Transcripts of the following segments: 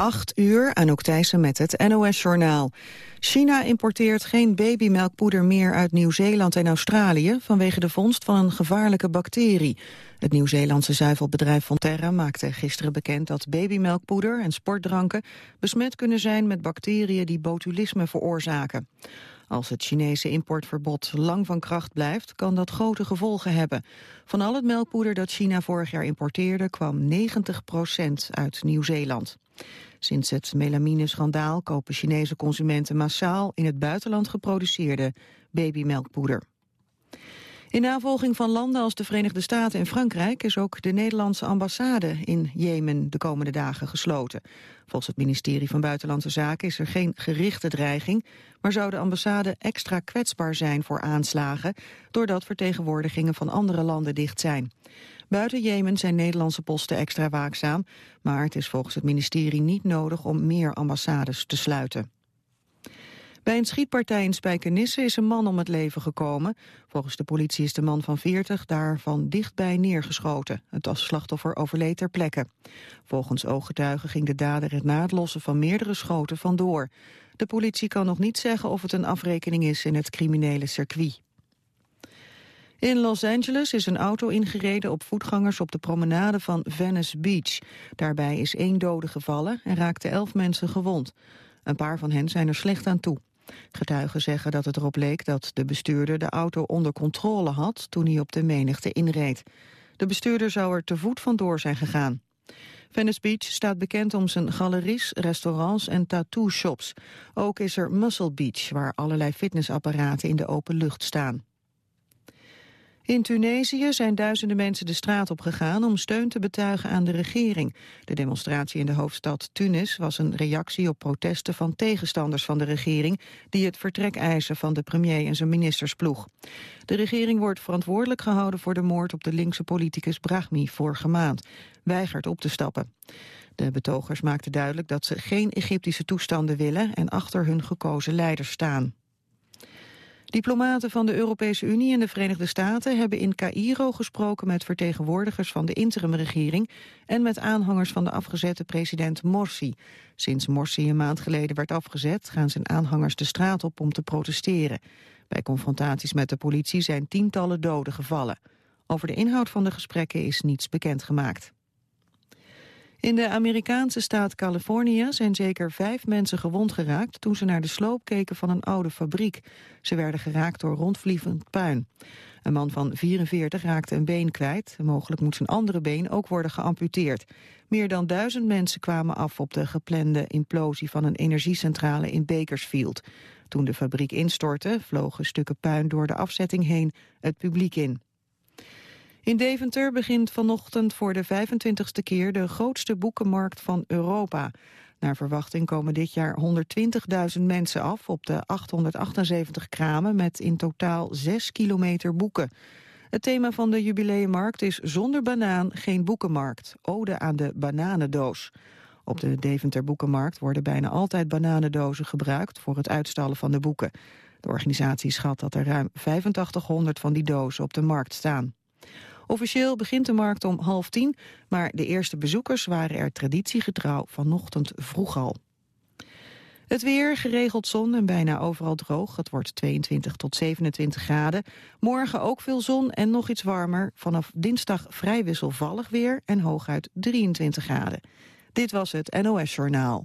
8 uur, Anouk Thijssen met het NOS-journaal. China importeert geen babymelkpoeder meer uit Nieuw-Zeeland en Australië... vanwege de vondst van een gevaarlijke bacterie. Het Nieuw-Zeelandse zuivelbedrijf Fonterra maakte gisteren bekend... dat babymelkpoeder en sportdranken besmet kunnen zijn met bacteriën... die botulisme veroorzaken. Als het Chinese importverbod lang van kracht blijft, kan dat grote gevolgen hebben. Van al het melkpoeder dat China vorig jaar importeerde, kwam 90% uit Nieuw-Zeeland. Sinds het melamine-schandaal kopen Chinese consumenten massaal in het buitenland geproduceerde babymelkpoeder. In navolging van landen als de Verenigde Staten en Frankrijk is ook de Nederlandse ambassade in Jemen de komende dagen gesloten. Volgens het ministerie van Buitenlandse Zaken is er geen gerichte dreiging, maar zou de ambassade extra kwetsbaar zijn voor aanslagen, doordat vertegenwoordigingen van andere landen dicht zijn. Buiten Jemen zijn Nederlandse posten extra waakzaam, maar het is volgens het ministerie niet nodig om meer ambassades te sluiten. Bij een schietpartij in Spijkenisse is een man om het leven gekomen. Volgens de politie is de man van 40 daarvan dichtbij neergeschoten. Het slachtoffer overleed ter plekke. Volgens ooggetuigen ging de dader het na het lossen van meerdere schoten vandoor. De politie kan nog niet zeggen of het een afrekening is in het criminele circuit. In Los Angeles is een auto ingereden op voetgangers op de promenade van Venice Beach. Daarbij is één dode gevallen en raakte elf mensen gewond. Een paar van hen zijn er slecht aan toe. Getuigen zeggen dat het erop leek dat de bestuurder de auto onder controle had toen hij op de menigte inreed. De bestuurder zou er te voet vandoor zijn gegaan. Venice Beach staat bekend om zijn galeries, restaurants en tattoo-shops. Ook is er Muscle Beach, waar allerlei fitnessapparaten in de open lucht staan. In Tunesië zijn duizenden mensen de straat op gegaan om steun te betuigen aan de regering. De demonstratie in de hoofdstad Tunis was een reactie op protesten van tegenstanders van de regering die het vertrek eisen van de premier en zijn ministersploeg. De regering wordt verantwoordelijk gehouden voor de moord op de linkse politicus Brahmi vorige maand, weigert op te stappen. De betogers maakten duidelijk dat ze geen Egyptische toestanden willen en achter hun gekozen leiders staan. Diplomaten van de Europese Unie en de Verenigde Staten hebben in Cairo gesproken met vertegenwoordigers van de interimregering en met aanhangers van de afgezette president Morsi. Sinds Morsi een maand geleden werd afgezet gaan zijn aanhangers de straat op om te protesteren. Bij confrontaties met de politie zijn tientallen doden gevallen. Over de inhoud van de gesprekken is niets bekendgemaakt. In de Amerikaanse staat Californië zijn zeker vijf mensen gewond geraakt toen ze naar de sloop keken van een oude fabriek. Ze werden geraakt door rondvliegend puin. Een man van 44 raakte een been kwijt. Mogelijk moet zijn andere been ook worden geamputeerd. Meer dan duizend mensen kwamen af op de geplande implosie van een energiecentrale in Bakersfield. Toen de fabriek instortte, vlogen stukken puin door de afzetting heen het publiek in. In Deventer begint vanochtend voor de 25ste keer de grootste boekenmarkt van Europa. Naar verwachting komen dit jaar 120.000 mensen af op de 878 kramen met in totaal 6 kilometer boeken. Het thema van de jubileummarkt is zonder banaan geen boekenmarkt, ode aan de bananendoos. Op de Deventer Boekenmarkt worden bijna altijd bananendozen gebruikt voor het uitstallen van de boeken. De organisatie schat dat er ruim 8500 van die dozen op de markt staan. Officieel begint de markt om half tien, maar de eerste bezoekers waren er traditiegetrouw vanochtend vroeg al. Het weer, geregeld zon en bijna overal droog. Het wordt 22 tot 27 graden. Morgen ook veel zon en nog iets warmer. Vanaf dinsdag vrij wisselvallig weer en hooguit 23 graden. Dit was het NOS Journaal.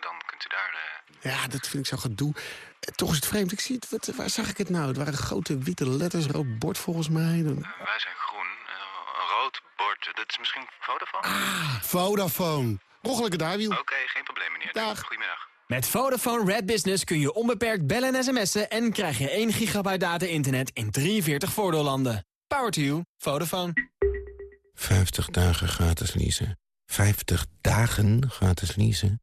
dan kunt u daar... Uh... Ja, dat vind ik zo gedoe. Toch is het vreemd. Ik zie het, wat, waar zag ik het nou? Het waren grote witte letters, rood bord volgens mij. Uh, wij zijn groen. Uh, een rood bord. Dat is misschien Vodafone? Ah, Vodafone. Roggelijke daarwiel. Oké, okay, geen probleem meneer. Dag. Goedemiddag. Met Vodafone Red Business kun je onbeperkt bellen en sms'en... en krijg je 1 gigabyte data-internet in 43 voordeellanden. Power to you. Vodafone. 50 dagen gratis leasen. 50 dagen gratis leasen.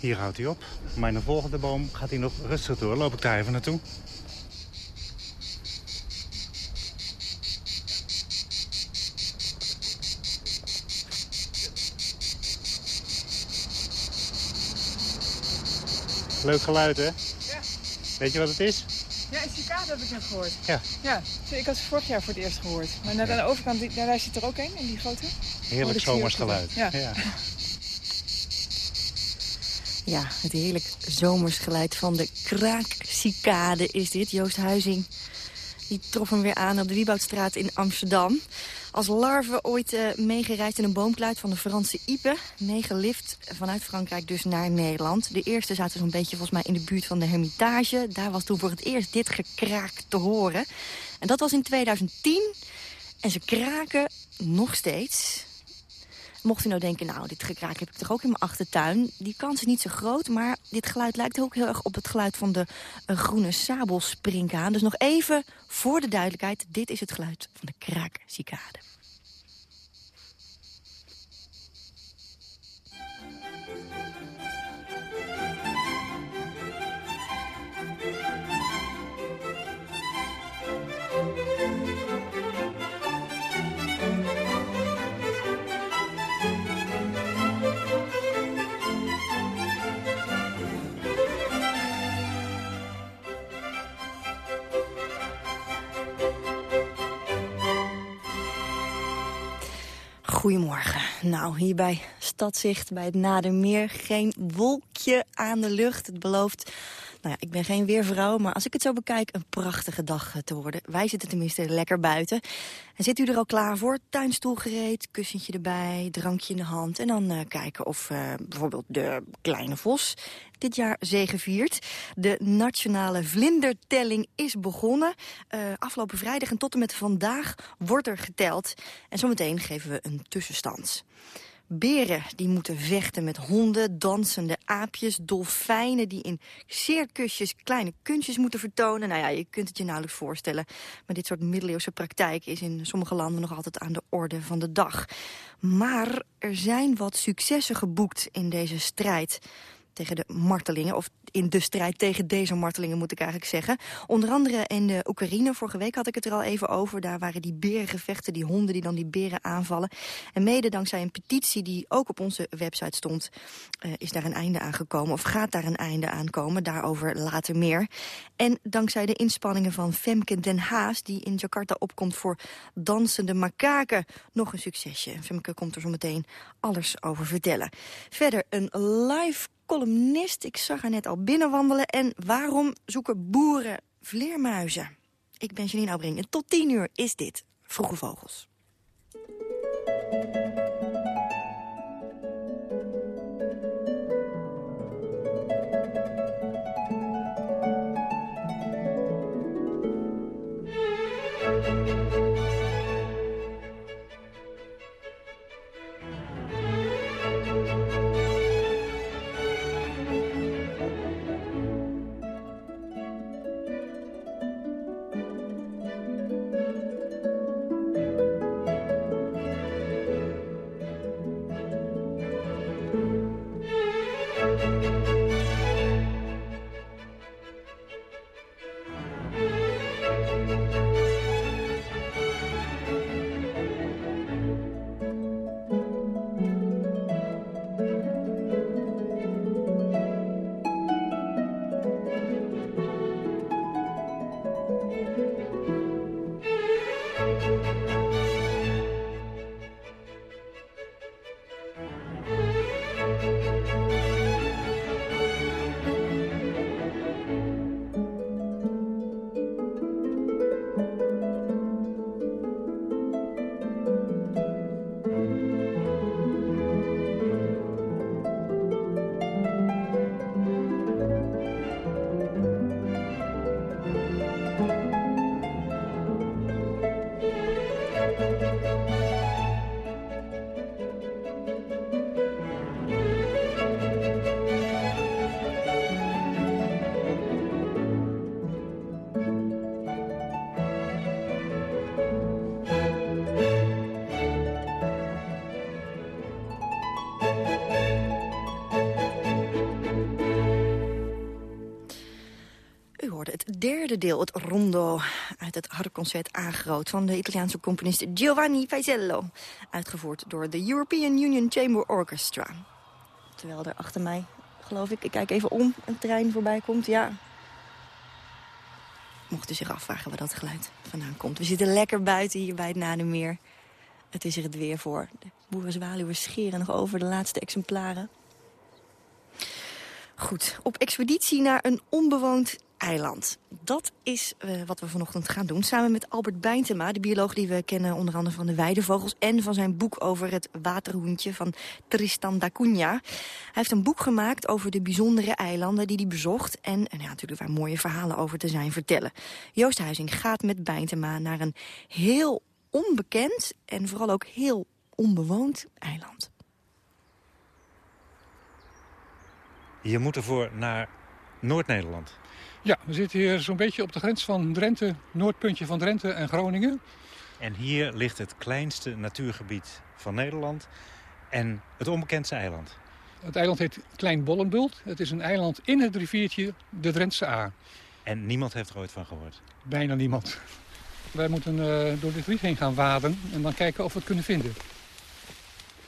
Hier houdt hij op. Maar in de volgende boom gaat hij nog rustig door. Loop ik daar even naartoe. Leuk geluid, hè? Ja. Weet je wat het is? Ja, een cicade heb ik net gehoord. Ja. Ja, ik had ze vorig jaar voor het eerst gehoord. Maar naar de overkant, daar zit er ook een, in die grote. Heerlijk Oh, dat zomers zie je ook geluid. wel. Ja. Ja, het heerlijk zomersgeluid van de kraakcicade is dit. Joost Huizing die trof hem weer aan op de Wieboudstraat in Amsterdam. Als larve ooit eh, meegereisd in een boomkluit van de Franse Ipe. Meegelift vanuit Frankrijk dus naar Nederland. De eerste zaten zo'n beetje volgens mij in de buurt van de Hermitage. Daar was toen voor het eerst dit gekraak te horen. En dat was in 2010. En ze kraken nog steeds. Mocht u nou denken, nou, dit gekraak heb ik toch ook in mijn achtertuin. Die kans is niet zo groot, maar dit geluid lijkt ook heel erg op het geluid van de uh, groene sabelspringhaan. Dus nog even voor de duidelijkheid, dit is het geluid van de kraakcicade. Goedemorgen. Nou, hier bij Stadzicht, bij het Nadermeer, geen wolkje aan de lucht. Het belooft, nou ja, ik ben geen weervrouw, maar als ik het zo bekijk, een prachtige dag te worden. Wij zitten tenminste lekker buiten. En zit u er al klaar voor? Tuinstoel gereed, kussentje erbij, drankje in de hand. En dan uh, kijken of uh, bijvoorbeeld de kleine vos dit jaar zegeviert. De nationale vlindertelling is begonnen. Uh, afgelopen vrijdag en tot en met vandaag wordt er geteld. En zometeen geven we een tussenstand. Beren die moeten vechten met honden, dansende aapjes, dolfijnen die in circusjes kleine kunstjes moeten vertonen. Nou ja, je kunt het je nauwelijks voorstellen. Maar dit soort middeleeuwse praktijk is in sommige landen nog altijd aan de orde van de dag. Maar er zijn wat successen geboekt in deze strijd tegen de martelingen, of in de strijd tegen deze martelingen moet ik eigenlijk zeggen. Onder andere in de Oekraïne, vorige week had ik het er al even over. Daar waren die berengevechten, die honden die dan die beren aanvallen. En mede dankzij een petitie die ook op onze website stond... Uh, is daar een einde aan gekomen, of gaat daar een einde aan komen. Daarover later meer. En dankzij de inspanningen van Femke Den Haas... die in Jakarta opkomt voor dansende makaken. Nog een succesje. Femke komt er zo meteen alles over vertellen. Verder een live columnist. Ik zag haar net al binnenwandelen. En waarom zoeken boeren vleermuizen? Ik ben Janine Aubring en tot tien uur is dit Vroege Vogels. Deel, het rondo, uit het harpconcert Agroot... van de Italiaanse componist Giovanni Paisiello. Uitgevoerd door de European Union Chamber Orchestra. Terwijl er achter mij, geloof ik, ik kijk even om, een trein voorbij komt. Ja, mochten zich afvragen waar dat geluid vandaan komt. We zitten lekker buiten hier bij het Nademeer. Het is er het weer voor. De boerenzwaluwen scheren nog over de laatste exemplaren. Goed, op expeditie naar een onbewoond eiland. Dat is uh, wat we vanochtend gaan doen. Samen met Albert Bijntema, de bioloog die we kennen... onder andere van de weidevogels en van zijn boek over het waterhoentje... van Tristan da Cunha. Hij heeft een boek gemaakt over de bijzondere eilanden die hij bezocht... en, en ja, natuurlijk waar mooie verhalen over te zijn vertellen. Joost Huizing gaat met Bijntema naar een heel onbekend... en vooral ook heel onbewoond eiland. Je moet ervoor naar Noord-Nederland. Ja, we zitten hier zo'n beetje op de grens van Drenthe, noordpuntje van Drenthe en Groningen. En hier ligt het kleinste natuurgebied van Nederland en het onbekendste eiland. Het eiland heet Klein Bollenbult. Het is een eiland in het riviertje de Drentse A. En niemand heeft er ooit van gehoord? Bijna niemand. Wij moeten uh, door dit riet heen gaan waden en dan kijken of we het kunnen vinden.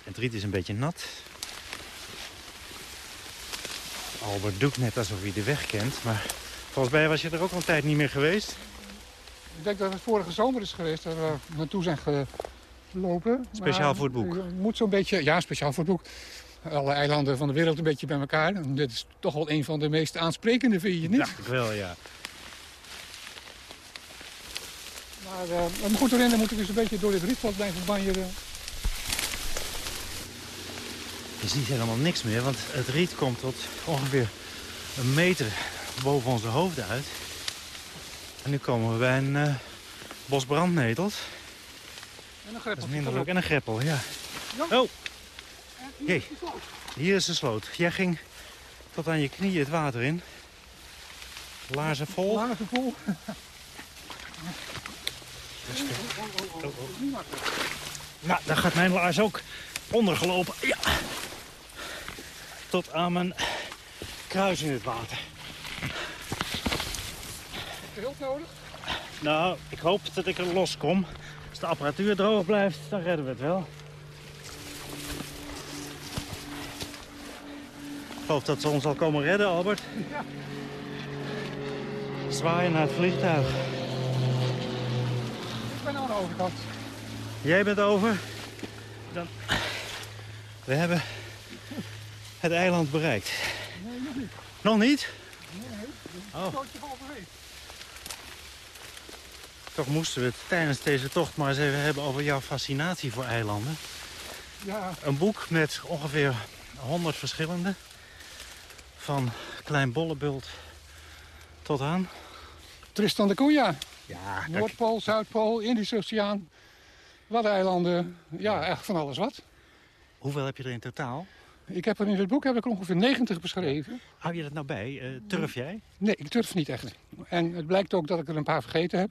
Het riet is een beetje nat. Albert doet net alsof hij de weg kent, maar volgens mij was je er ook al een tijd niet meer geweest. Ik denk dat het vorige zomer is geweest dat we naartoe zijn gelopen. Speciaal maar, voor het boek? moet zo'n beetje, ja, speciaal voor het boek. Alle eilanden van de wereld een beetje bij elkaar. En dit is toch wel een van de meest aansprekende, vind je niet? Dacht ik wel, ja. Maar uh, om goed erin, dan moet ik dus een beetje door dit rietveld blijven banjeren. Je ziet helemaal niks meer, want het riet komt tot ongeveer een meter boven onze hoofden uit. En nu komen we bij een uh, bos brandnetels. En een greppel. Minder leuk. En een greppel, ja. Oh! Hey, hier is de sloot. Jij ging tot aan je knieën het water in. Laarzen vol. Laarzen vol. Oh, oh. Nou, daar gaat mijn laars ook ondergelopen. Ja tot aan mijn kruis in het water. Heb je hulp nodig? Nou, ik hoop dat ik er los kom. Als de apparatuur droog blijft, dan redden we het wel. Ik hoop dat ze ons al komen redden, Albert. Ja. Zwaaien naar het vliegtuig. Ik ben aan de overkant. Jij bent over? Dan... We hebben het eiland bereikt? Nee, nog niet. Nog niet? Oh. Toch moesten we het tijdens deze tocht maar eens even hebben over jouw fascinatie voor eilanden. Ja. Een boek met ongeveer 100 verschillende. Van Klein Bollebult tot aan... Tristan de Cunha. Ja, Noordpool, Zuidpool, Indische Oceaan, Waddeneilanden. Ja, echt van alles wat. Hoeveel heb je er in totaal? Ik heb er in het boek heb ik er ongeveer 90 beschreven. Hou je dat nou bij? Uh, turf jij? Nee, ik turf niet echt. En het blijkt ook dat ik er een paar vergeten heb.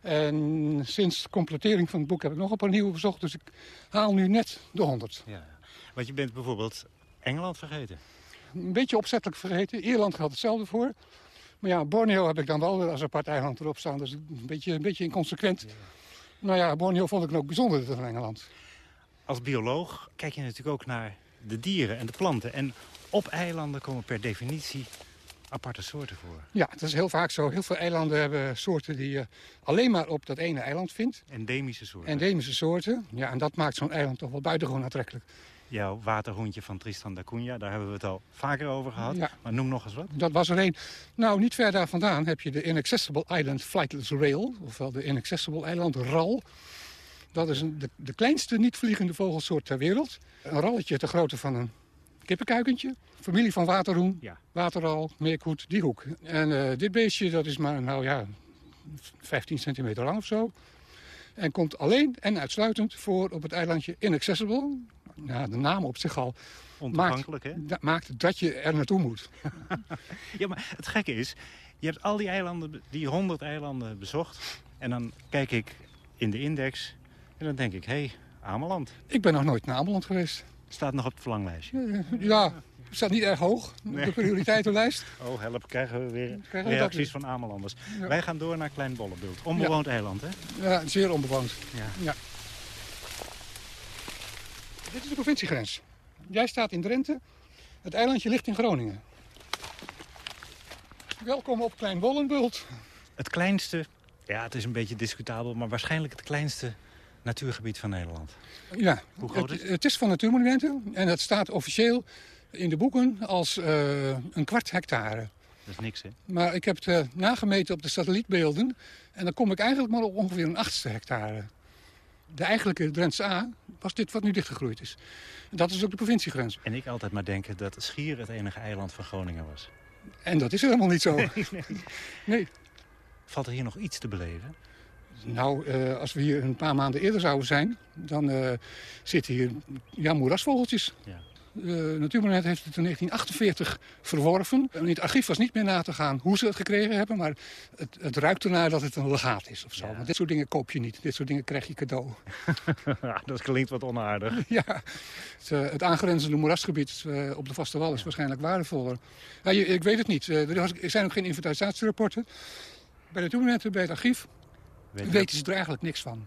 En sinds de completering van het boek heb ik nog een paar nieuwe bezocht. Dus ik haal nu net de 100. Ja, want je bent bijvoorbeeld Engeland vergeten. Een beetje opzettelijk vergeten. Ierland geldt hetzelfde voor. Maar ja, Borneo heb ik dan wel als apart eiland erop staan. Dus een beetje, een beetje inconsequent. Ja. Nou ja, Borneo vond ik ook bijzonder van Engeland. Als bioloog kijk je natuurlijk ook naar de dieren en de planten. En op eilanden komen per definitie aparte soorten voor. Ja, dat is heel vaak zo. Heel veel eilanden hebben soorten die je alleen maar op dat ene eiland vindt. Endemische soorten. Endemische soorten. Ja, en dat maakt zo'n eiland toch wel buitengewoon aantrekkelijk. Jouw waterhondje van Tristan da Cunha, daar hebben we het al vaker over gehad. Ja. Maar noem nog eens wat. Dat was er één. Nou, niet ver daar vandaan heb je de Inaccessible Island Flightless Rail. Ofwel de Inaccessible Island RAL. Dat is een, de, de kleinste niet-vliegende vogelsoort ter wereld. Een ralletje te grootte van een kippenkuikentje. Familie van waterhoen, ja. waterral, meerkoet, die hoek. En uh, dit beestje dat is maar nou ja, 15 centimeter lang of zo. En komt alleen en uitsluitend voor op het eilandje Inaccessible. Ja, de naam op zich al Ontoegankelijk, maakt, hè? maakt dat je er naartoe moet. ja, maar het gekke is, je hebt al die eilanden, die 100 eilanden bezocht. En dan kijk ik in de index en dan denk ik, hé, hey, Ameland. Ik ben nog nooit naar Ameland geweest. Staat nog op het verlanglijstje? Ja, staat niet erg hoog op Nee. de prioriteitenlijst. Oh, help, krijgen we weer Krijgen we dat reacties van Amelanders. Ja. Wij gaan door naar Klein Bollebult. Onbewoond eiland, hè? Ja, zeer onbewoond. Ja. Ja. Dit is de provinciegrens. Jij staat in Drenthe. Het eilandje ligt in Groningen. Welkom op Klein Wollenbult. Het kleinste, ja, het is een beetje discutabel... maar waarschijnlijk het kleinste natuurgebied van Nederland. Ja, Hoe groot het, is het is van Natuurmonumenten en het staat officieel in de boeken als eh, een kwart hectare. Dat is niks, hè? Maar ik heb het eh, nagemeten op de satellietbeelden en dan kom ik eigenlijk maar op ongeveer een achtste hectare. De eigenlijke Drentse A was dit wat nu dichtgegroeid is. En dat is ook de provinciegrens. En ik altijd maar denken dat Schier het enige eiland van Groningen was. En dat is helemaal niet zo. Nee, nee. Valt er hier nog iets te beleven? Nou, eh, als we hier een paar maanden eerder zouden zijn, dan eh, zitten hier ja, moerasvogeltjes. Ja. Uh, Natuurmonument heeft het in 1948 verworven. En in het archief was niet meer na te gaan hoe ze het gekregen hebben, maar het, het ruikt ernaar dat het een legaat is of zo. Want dit soort dingen koop je niet, dit soort dingen krijg je cadeau. dat klinkt wat onaardig. ja, het, uh, het aangrenzende moerasgebied uh, op de Vaste Wal is waarschijnlijk waardevoller. Ja, je, ik weet het niet. Er, zijn ook geen inventarisatierapporten. Bij Natuurmonumenten, bij het archief, Weet weten ze er eigenlijk niks van.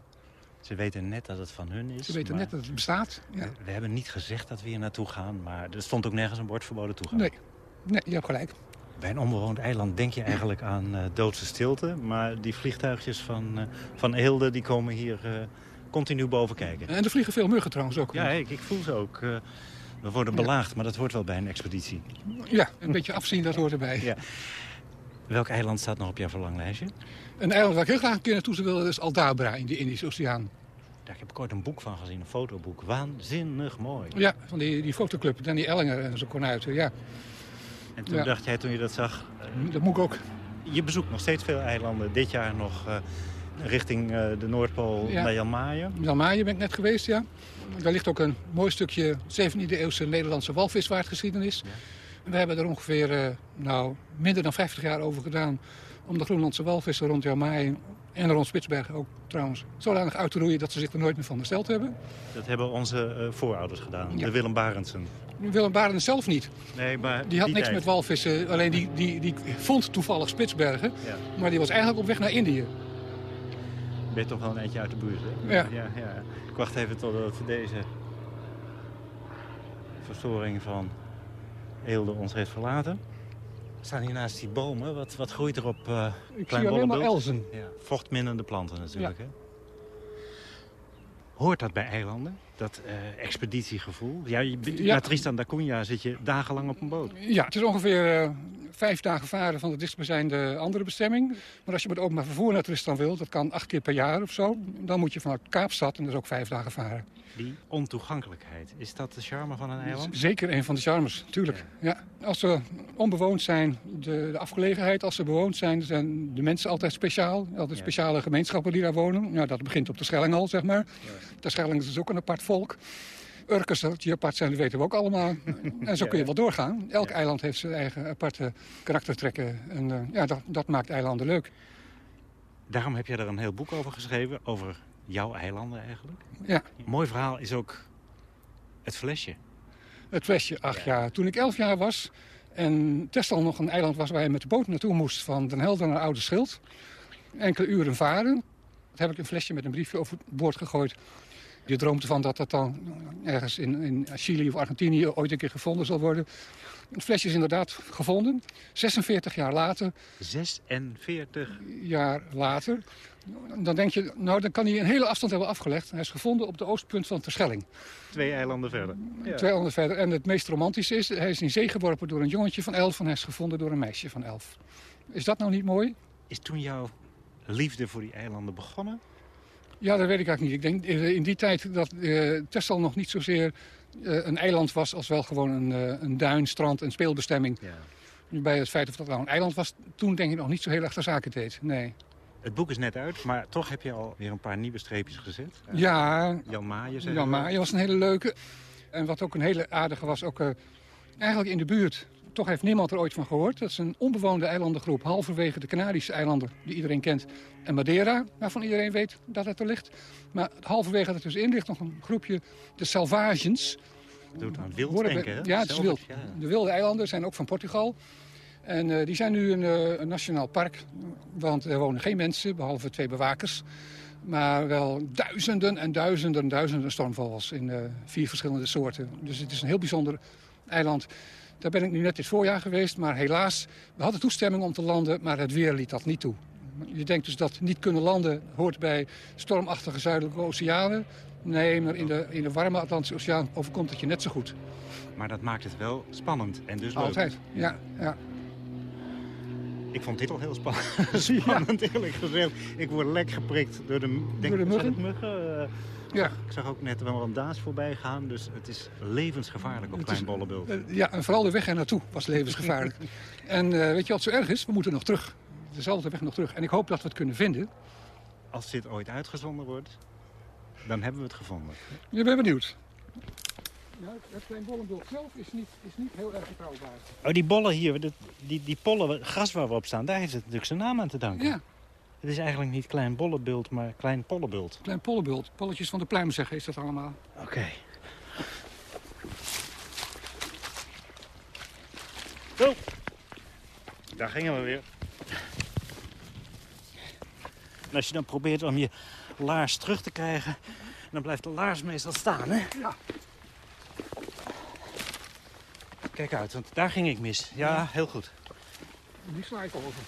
Ze weten net dat het van hun is. Ze weten net dat het bestaat. Ja. We hebben niet gezegd dat we hier naartoe gaan, maar er stond ook nergens een bord verboden toegang. Nee, nee je hebt gelijk. Bij een onbewoond eiland denk je eigenlijk aan uh, doodse stilte. Maar die vliegtuigjes van, uh, van Eelde die komen hier uh, continu boven kijken. En er vliegen veel muggen trouwens ook. Ja, ik, ik voel ze ook. We worden belaagd, maar dat hoort wel bij een expeditie. Ja, een beetje afzien, dat hoort erbij. Ja. Welk eiland staat nog op jouw verlanglijstje? Een eiland waar ik heel graag een keer naartoe zou willen, is Aldabra in de Indische Oceaan. Daar heb ik ooit een boek van gezien, een fotoboek. Waanzinnig mooi. Ja, van die, die fotoclub, Danny Ellinger en zijn konuiten, ja. En toen Ja. dacht jij, toen je dat zag... Dat moet ik ook. Je bezoekt nog steeds veel eilanden. Dit jaar nog eh, richting eh, de Noordpool Ja. naar Jan Maaien ben ik net geweest, ja. Daar ligt ook een mooi stukje 17e eeuwse Nederlandse walvisvaartgeschiedenis. We hebben er ongeveer eh, nou, minder dan 50 jaar over gedaan... om de Groenlandse walvissen rond Jan Maaien en rond Spitsbergen ook trouwens... zodanig uit te roeien dat ze zich er nooit meer van hersteld hebben. Dat hebben onze eh, voorouders gedaan. Ja. De Willem Barendsen. Willem Barend zelf niet. Nee, maar Die had niks tijd. met walvissen, alleen die, die, die vond toevallig Spitsbergen. Ja. Maar die was eigenlijk op weg naar Indië. Ben je toch wel een eindje uit de buurt, hè? Ja. ja, ja. Ik wacht even totdat deze verstoring van Eelde ons heeft verlaten. We staan hier naast die bomen. Wat, wat groeit er op eh Ik Klein zie alleen maar elzen. Ja, vochtminnende planten natuurlijk, Ja. hè? Hoort dat bij eilanden? Dat eh, expeditiegevoel? Ja, je, Ja. Naar Tristan da Cunha zit je dagenlang op een boot. Ja, het is ongeveer eh, vijf dagen varen van de dichtstbijzijnde andere bestemming. Maar als je met openbaar vervoer naar Tristan wilt, dat kan acht keer per jaar of zo. Dan moet je vanuit Kaapstad en dat is ook vijf dagen varen. Die ontoegankelijkheid, is dat de charme van een eiland? Zeker een van de charmes, tuurlijk. Ja. Als ze onbewoond zijn, de, de afgelegenheid, als ze bewoond zijn, zijn de mensen altijd speciaal. Altijd speciale gemeenschappen die daar wonen. Ja, dat begint op de Schelling al, zeg maar. De Schelling is ook een apart volk. Urkers, die apart zijn, dat weten we ook allemaal. En zo kun je wel doorgaan. Elk Ja. eiland heeft zijn eigen aparte karaktertrekken. En eh, ja, dat, dat maakt eilanden leuk. Daarom heb jij er een heel boek over geschreven, over jouw eilanden eigenlijk. Ja. Een mooi verhaal is ook het flesje. Het flesje, ach ja. Toen ik elf jaar was en Texel nog een eiland was waar je met de boot naartoe moest... van Den Helder naar Oude Schild. Enkele uren varen. Heb ik een flesje met een briefje overboord gegooid. Je droomt ervan dat dat dan ergens in, in Chili of Argentinië ooit een keer gevonden zal worden. Het flesje is inderdaad gevonden. 46 jaar later, 46. jaar later. Dan denk je, nou dan kan hij een hele afstand hebben afgelegd. Hij is gevonden op de oostpunt van Terschelling. Twee eilanden verder. Ja. Twee honderd verder. En het meest romantische is, hij is in zee geworpen door een jongetje van elf... en hij is gevonden door een meisje van elf. Is dat nou niet mooi? Is toen jouw liefde voor die eilanden begonnen? Ja, dat weet ik eigenlijk niet. Ik denk eh, in die tijd dat eh Texel nog niet zozeer eh, een eiland was... als wel gewoon een, eh, een duin, strand en speelbestemming. Ja. Bij het feit of dat nou een eiland was, toen denk ik nog niet zo heel erg de zaken deed. Nee. Het boek is net uit, maar toch heb je al weer een paar nieuwe streepjes gezet. Ja, Jan Maaien zei Jan Maaien was een hele leuke. En wat ook een hele aardige was, ook eigenlijk in de buurt. Toch heeft niemand er ooit van gehoord. Dat is een onbewoonde eilandengroep, halverwege de Canarische eilanden, die iedereen kent. En Madeira, waarvan iedereen weet dat het er ligt. Maar halverwege dat er dus in ligt nog een groepje, de Salvagens. doet aan wild denken, hè? Ja, het is wild. De wilde eilanden zijn ook van Portugal. En eh, die zijn nu een, eh, een nationaal park. Want er wonen geen mensen, behalve twee bewakers. Maar wel duizenden en duizenden en duizenden stormvogels in eh, vier verschillende soorten. Dus het is een heel bijzonder eiland. Daar ben ik nu net dit voorjaar geweest, maar helaas, we hadden toestemming om te landen, maar het weer liet dat niet toe. Je denkt dus dat niet kunnen landen hoort bij stormachtige zuidelijke oceanen. Nee, maar in de, in de warme Atlantische Oceaan overkomt het je net zo goed. Maar dat maakt het wel spannend en dus leuk. Altijd, ja. ja. Ik vond dit al heel spannend, spannend eerlijk gezegd. Ik word lek geprikt door de, denk, Door de muggen? muggen? Ja. Ik zag ook net wel een daas voorbij gaan, dus het is levensgevaarlijk op Het Klein Bollebult. Eh, ja, en vooral de weg er naartoe was levensgevaarlijk. en eh, weet je wat zo erg is? We moeten nog terug. Dezelfde weg nog terug. En ik hoop dat we het kunnen vinden. Als dit ooit uitgezonden wordt, dan hebben we het gevonden. Je bent benieuwd. Ja, het klein bollenbult zelf is niet, is niet heel erg betrouwbaar. Oh, die bollen hier, die, die, die pollen, gras waar we op staan, daar heeft het natuurlijk zijn naam aan te danken. Ja, Het is eigenlijk niet Klein Bollebult, maar Klein Pollebult. klein pollenbult. Polletjes van de pluim zeggen is dat allemaal. Oké. Zo. Daar gingen we weer. En als je dan probeert om je laars terug te krijgen... dan blijft de laars meestal staan, hè? Ja. Kijk uit, want daar ging ik mis. Ja, heel goed. Die sla ik over.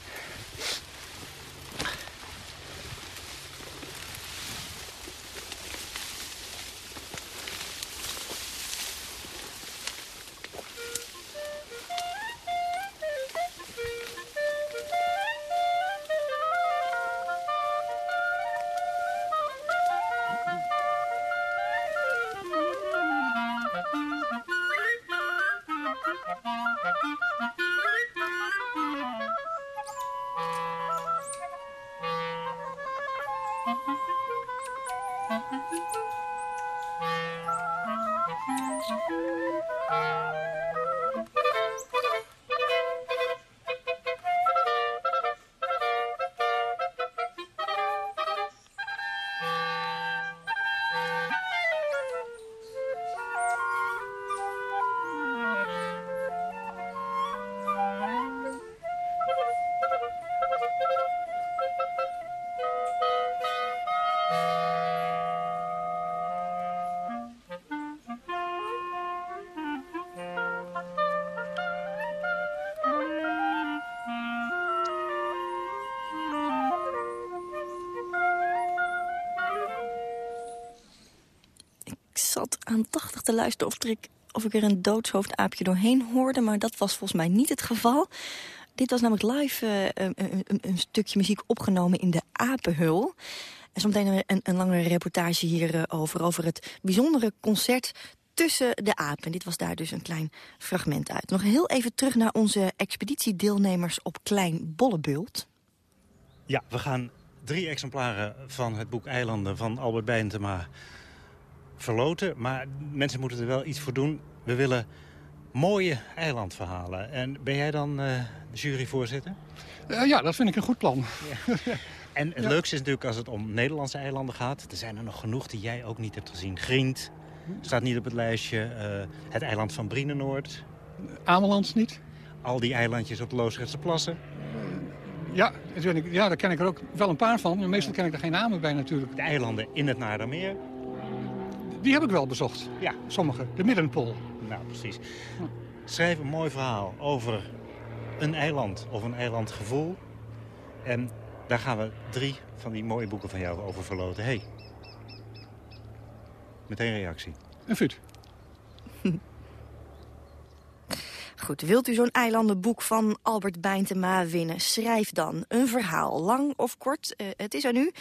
Aandachtig te luisteren of, ik, of ik er een doodshoofdaapje doorheen hoorde... maar dat was volgens mij niet het geval. Dit was namelijk live eh, een, een, een- stukje muziek opgenomen in de Apenhul. En zometeen een, een, langere reportage hierover... over het bijzondere concert tussen de apen. Dit was daar dus een klein fragment uit. Nog heel even terug naar onze expeditiedeelnemers op Klein Bollebult. Ja, we gaan drie exemplaren van het boek Eilanden van Albert Bijntema verloten. Maar mensen moeten er wel iets voor doen. We willen mooie eilandverhalen. En ben jij dan eh, de juryvoorzitter? Eh, ja, dat vind ik een goed plan. En het leukste is natuurlijk als het om Nederlandse eilanden gaat. Er zijn er nog genoeg die jij ook niet hebt gezien. Grient staat niet op het lijstje. eh, het eiland van Brienenoord. Ameland niet. Al die eilandjes op de Loosrechtse plassen. Ja, ja, daar ken ik er ook wel een paar van. Maar meestal ken ik er geen namen bij natuurlijk. De eilanden in het Naardermeer. Die heb ik wel bezocht. Ja. Sommige. De Middenpool. Nou, precies. Schrijf een mooi verhaal over een eiland of een eilandgevoel. En daar gaan we drie van die mooie boeken van jou over verloten. hey. meteen reactie. Een fut. Goed, wilt u zo'n eilandenboek van Albert Bijntema winnen? Schrijf dan een verhaal, lang of kort. eh, het is aan u.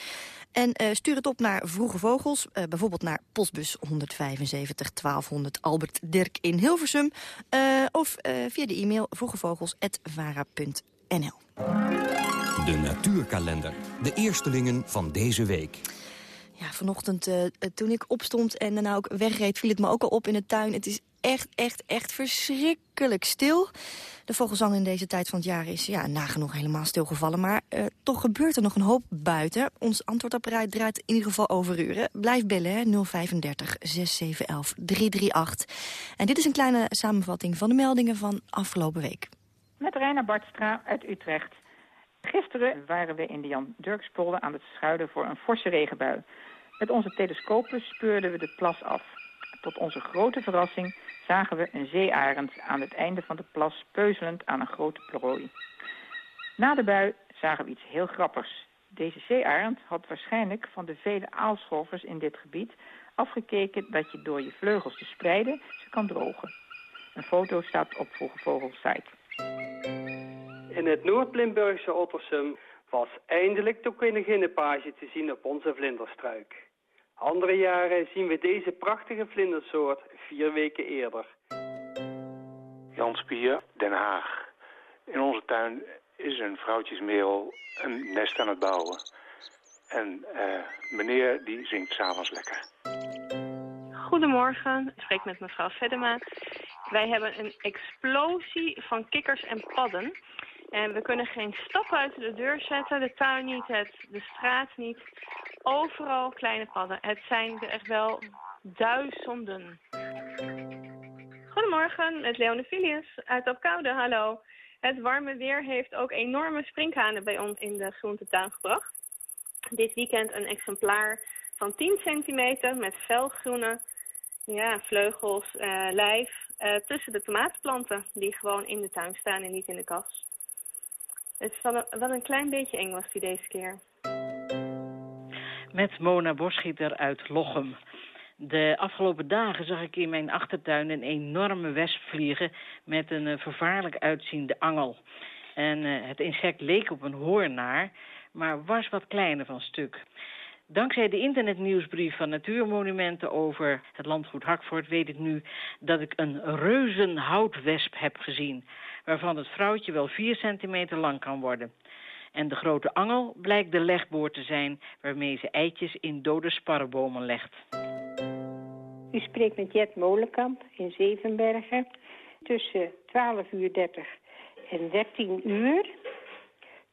En eh, stuur het op naar Vroege Vogels, eh, bijvoorbeeld naar postbus 175 1200 Albert Dirk in Hilversum. eh, of via de e-mail vroegevogels.vara.nl. De natuurkalender. De eerstelingen van deze week. Ja, vanochtend eh, eh, toen ik opstond en daarna ook wegreed, viel het me ook al op in de tuin. Het is echt, echt, echt verschrikkelijk stil. De vogelzang in deze tijd van het jaar is ja, nagenoeg helemaal stilgevallen. Maar uh, toch gebeurt er nog een hoop buiten. Ons antwoordapparaat draait in ieder geval overuren. Blijf bellen, hè, 035 6711 338. En dit is een kleine samenvatting van de meldingen van afgelopen week. Met Reina Bartstra uit Utrecht. Gisteren waren we in de Jan Durkspolder aan het schuilen voor een forse regenbui. Met onze telescopen speurden we de plas af. Tot onze grote verrassing zagen we een zeearend aan het einde van de plas peuzelend aan een grote plooi. Na de bui zagen we iets heel grappigs. Deze zeearend had waarschijnlijk van de vele aalscholvers in dit gebied afgekeken dat je door je vleugels te spreiden ze kan drogen. Een foto staat op Vroege. In het Noord-Limburgse Ottersum was eindelijk de koninginnenpage te zien op onze vlinderstruik. Andere jaren zien we deze prachtige vlindersoort vier weken eerder. Jan Spier, Den Haag. In onze tuin is een vrouwtjesmerel een nest aan het bouwen. En uh, meneer die zingt s'avonds lekker. Goedemorgen, ik spreek met mevrouw Veddema. Wij hebben een explosie van kikkers en padden. En we kunnen geen stap uit de deur zetten, de tuin niet, het, de straat niet. Overal kleine padden. Het zijn er echt wel duizenden. Goedemorgen, met Leone Filius uit Opkoude, hallo. Het warme weer heeft ook enorme sprinkhanen bij ons in de groentetuin gebracht. Dit weekend een exemplaar van 10 centimeter met felgroene ja, vleugels, uh, lijf, uh, tussen de tomatenplanten die gewoon in de tuin staan en niet in de kas. Het is wel een, wel een klein beetje eng was die deze keer. Met Mona Boschieter uit Lochem. De afgelopen dagen zag ik in mijn achtertuin een enorme wesp vliegen met een uh, vervaarlijk uitziende angel. En uh, het insect leek op een hoornaar, maar was wat kleiner van stuk. Dankzij de internetnieuwsbrief van Natuurmonumenten over het landgoed Hakvoort... weet ik nu dat ik een reuzenhoutwesp heb gezien... waarvan het vrouwtje wel 4 centimeter lang kan worden. En de grote angel blijkt de legboor te zijn... waarmee ze eitjes in dode sparrenbomen legt. U spreekt met Jet Molenkamp in Zevenbergen. Tussen 12 uur 30 en 13 uur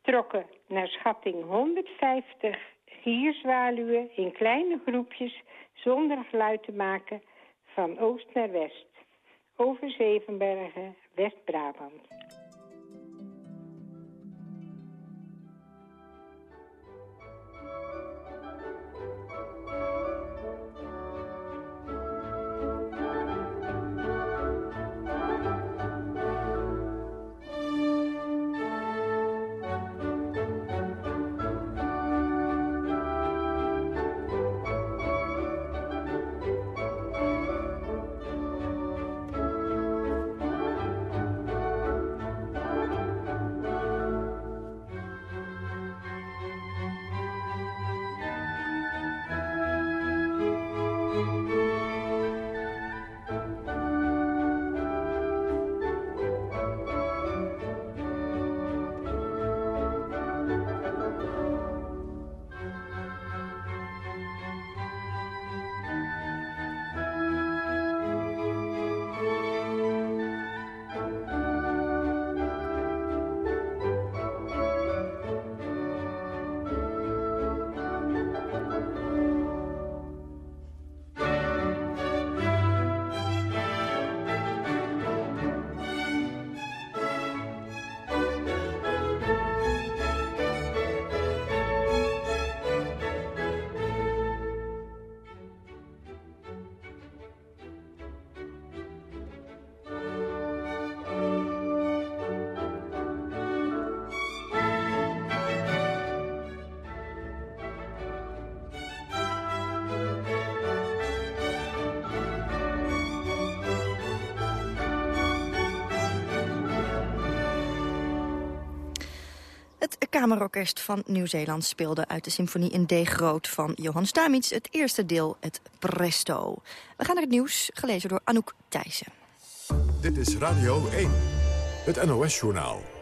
trokken naar schatting 150 gierzwaluwen in kleine groepjes zonder geluid te maken van oost naar west. Over Zevenbergen, West-Brabant. Kamerorkest van Nieuw-Zeeland speelde uit de symfonie in D groot van Johan Stamitz het eerste deel, het Presto. We gaan naar het nieuws, gelezen door Anouk Thijssen. Dit is Radio 1, het NOS-journaal.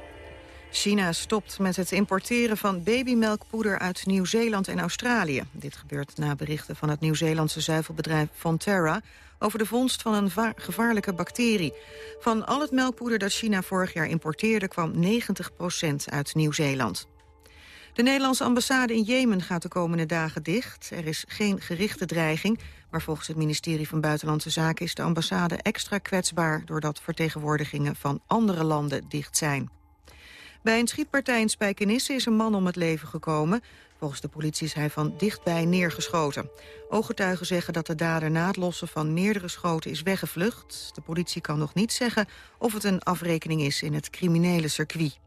China stopt met het importeren van babymelkpoeder uit Nieuw-Zeeland en Australië. Dit gebeurt na berichten van het Nieuw-Zeelandse zuivelbedrijf Fonterra over de vondst van een gevaarlijke bacterie. Van al het melkpoeder dat China vorig jaar importeerde... kwam 90% uit Nieuw-Zeeland. De Nederlandse ambassade in Jemen gaat de komende dagen dicht. Er is geen gerichte dreiging, maar volgens het ministerie van Buitenlandse Zaken is de ambassade extra kwetsbaar doordat vertegenwoordigingen van andere landen dicht zijn. Bij een schietpartij in Spijkenisse is een man om het leven gekomen. Volgens de politie is hij van dichtbij neergeschoten. Ooggetuigen zeggen dat de dader na het lossen van meerdere schoten is weggevlucht. De politie kan nog niet zeggen of het een afrekening is in het criminele circuit.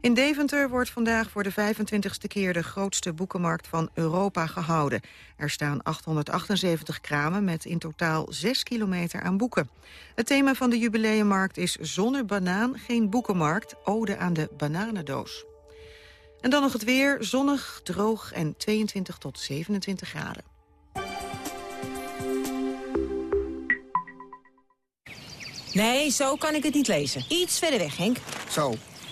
In Deventer wordt vandaag voor de 25ste keer de grootste boekenmarkt van Europa gehouden. Er staan 878 kramen met in totaal 6 kilometer aan boeken. Het thema van de jubileummarkt is Zonder banaan, geen boekenmarkt, ode aan de bananendoos. En dan nog het weer, zonnig, droog en 22 tot 27 graden. Nee, zo kan ik het niet lezen. Iets verder weg, Henk. Zo.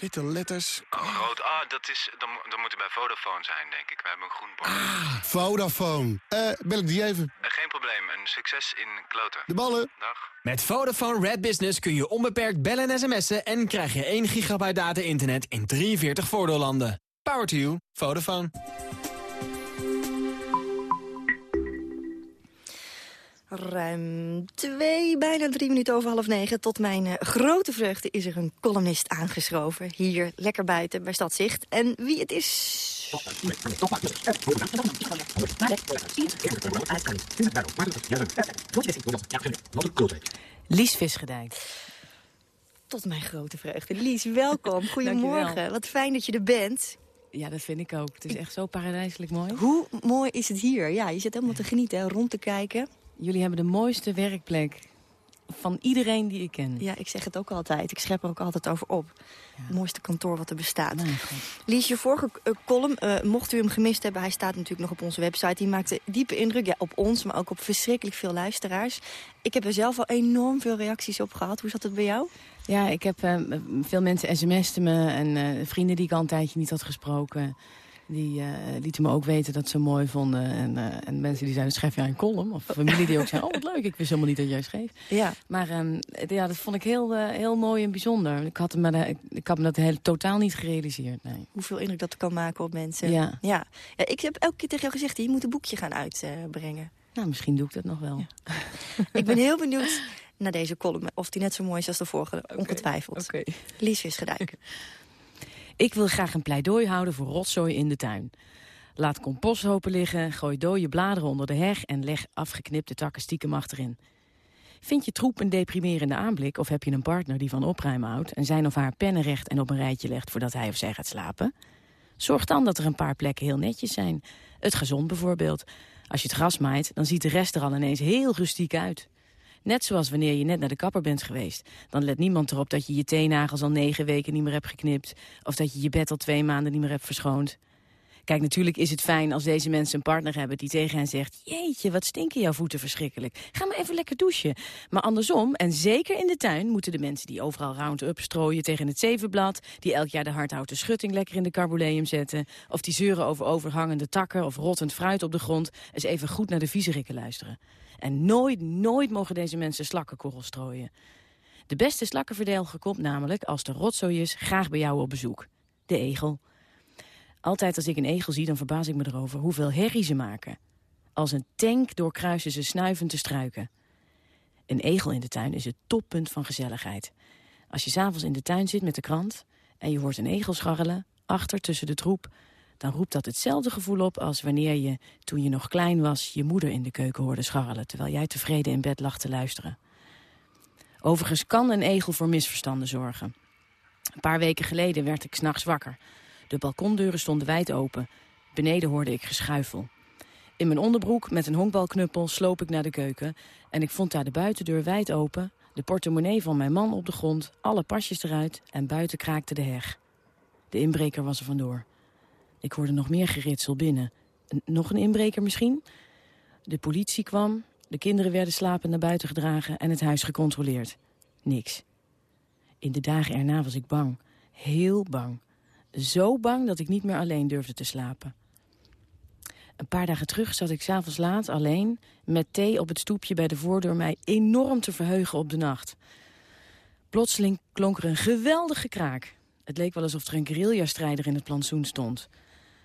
witte letters. Oh, rood. Ah, dat is, dan, dan moet het bij Vodafone zijn, denk ik. We hebben een groen bord. Ah, Vodafone. Eh, bel ik die even? Uh, geen probleem. Een succes in kloten. De ballen. Dag. Met Vodafone Red Business kun je onbeperkt bellen en sms'en... en krijg je 1 gigabyte data-internet in 43 voordeellanden. Power to you. Vodafone. Ruim twee, bijna drie minuten over half negen. Tot mijn uh, grote vreugde is er een columnist aangeschoven. Hier, lekker buiten, bij Stadzicht. En wie het is... Lies Visgedijk. Tot mijn grote vreugde. Lies, welkom. Goedemorgen. Wat fijn dat je er bent. Ja, dat vind ik ook. Het is echt zo paradijselijk mooi. Hoe mooi is het hier? Ja, je zit helemaal te genieten, rond te kijken. Jullie hebben de mooiste werkplek van iedereen die ik ken. Ja, ik zeg het ook altijd. Ik schep er ook altijd over op. Het mooiste kantoor wat er bestaat. Nee, Lies, je vorige uh, column, uh, mocht u hem gemist hebben... hij staat natuurlijk nog op onze website. Die maakte diepe indruk, ja, op ons, maar ook op verschrikkelijk veel luisteraars. Ik heb er zelf al enorm veel reacties op gehad. Hoe zat het bij jou? Ja, ik heb uh, veel mensen sms'ten me en vrienden die ik al een tijdje niet had gesproken... Die uh, lieten me ook weten dat ze mooi vonden. En, uh, en mensen die zeiden, schrijf jij een column? Of familie die ook zei, oh wat leuk, ik wist helemaal niet dat jij schreef. Ja. Maar um, ja, dat vond ik heel, uh, heel mooi en bijzonder. Ik had, me, ik, ik had me dat heel, totaal niet gerealiseerd. Nee. Hoeveel indruk dat kan maken op mensen. Ja. ja. ja ik heb elke keer tegen jou gezegd, je moet een boekje gaan uitbrengen. nou, misschien doe ik dat nog wel. Ja. ik ben heel benieuwd naar deze column. Of die net zo mooi is als de vorige, okay. ongetwijfeld. Okay. Lies Visgedijk. Ik wil graag een pleidooi houden voor rotzooi in de tuin. Laat composthopen liggen, gooi dode bladeren onder de heg... en leg afgeknipte takken stiekem achterin. Vind je troep een deprimerende aanblik of heb je een partner die van opruimen houdt... en zijn of haar pennen recht en op een rijtje legt voordat hij of zij gaat slapen? Zorg dan dat er een paar plekken heel netjes zijn. Het gezond bijvoorbeeld. Als je het gras maait, dan ziet de rest er al ineens heel rustiek uit. Net zoals wanneer je net naar de kapper bent geweest. Dan let niemand erop dat je je teennagels al negen weken niet meer hebt geknipt... of dat je je bed al twee maanden niet meer hebt verschoond. Kijk, natuurlijk is het fijn als deze mensen een partner hebben die tegen hen zegt... Jeetje, wat stinken jouw voeten verschrikkelijk. Ga maar even lekker douchen. Maar andersom, en zeker in de tuin... moeten de mensen die overal Roundup strooien tegen het zevenblad... die elk jaar de hardhouten schutting lekker in de carboleum zetten... of die zeuren over overhangende takken of rottend fruit op de grond... eens even goed naar de viezerikken luisteren. En nooit, nooit mogen deze mensen slakkenkorrel strooien. De beste slakkenverdelger komt namelijk, als de rotzooi is, graag bij jou op bezoek. De egel. Altijd als ik een egel zie, dan verbaas ik me erover hoeveel herrie ze maken. Als een tank doorkruisen ze snuivend te struiken. Een egel in de tuin is het toppunt van gezelligheid. Als je s'avonds in de tuin zit met de krant en je hoort een egel scharrelen, achter tussen de troep... dan roept dat hetzelfde gevoel op als wanneer je, toen je nog klein was... je moeder in de keuken hoorde scharrelen... terwijl jij tevreden in bed lag te luisteren. Overigens kan een egel voor misverstanden zorgen. Een paar weken geleden werd ik s'nachts wakker. De balkondeuren stonden wijd open. Beneden hoorde ik geschuifel. In mijn onderbroek met een honkbalknuppel sloop ik naar de keuken... en ik vond daar de buitendeur wijd open... de portemonnee van mijn man op de grond, alle pasjes eruit... en buiten kraakte de heg. De inbreker was er vandoor. Ik hoorde nog meer geritsel binnen. nog een inbreker misschien? De politie kwam, de kinderen werden slapend naar buiten gedragen... en het huis gecontroleerd. Niks. In de dagen erna was ik bang. Heel bang. Zo bang dat ik niet meer alleen durfde te slapen. Een paar dagen terug zat ik s'avonds laat alleen... met thee op het stoepje bij de voordeur mij enorm te verheugen op de nacht. Plotseling klonk er een geweldige kraak. Het leek wel alsof er een guerrilla-strijder in het plantsoen stond.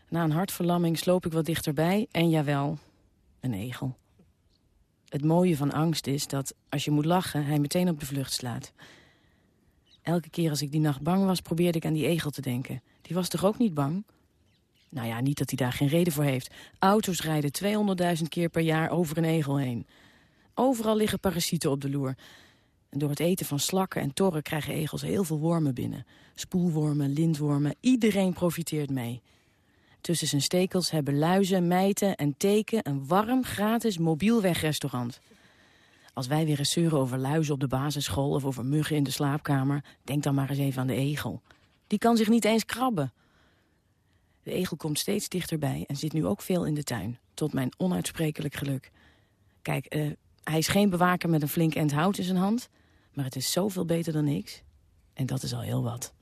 Na een hartverlamming sloop ik wat dichterbij en jawel, een egel. Het mooie van angst is dat als je moet lachen, hij meteen op de vlucht slaat. Elke keer als ik die nacht bang was, probeerde ik aan die egel te denken. Die was toch ook niet bang? Nou ja, niet dat hij daar geen reden voor heeft. Auto's rijden 200.000 keer per jaar over een egel heen. Overal liggen parasieten op de loer. En door het eten van slakken en torren krijgen egels heel veel wormen binnen. Spoelwormen, lintwormen, iedereen profiteert mee. Tussen zijn stekels hebben luizen, mijten en teken een warm, gratis mobiel wegrestaurant. Als wij weer eens zeuren over luizen op de basisschool of over muggen in de slaapkamer, denk dan maar eens even aan de egel. Die kan zich niet eens krabben. De egel komt steeds dichterbij en zit nu ook veel in de tuin. Tot mijn onuitsprekelijk geluk. Kijk, uh, hij is geen bewaker met een flink end hout in zijn hand. Maar het is zoveel beter dan niks. En dat is al heel wat.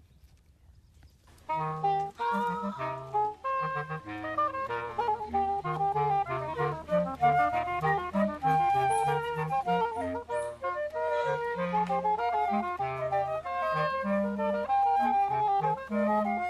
Música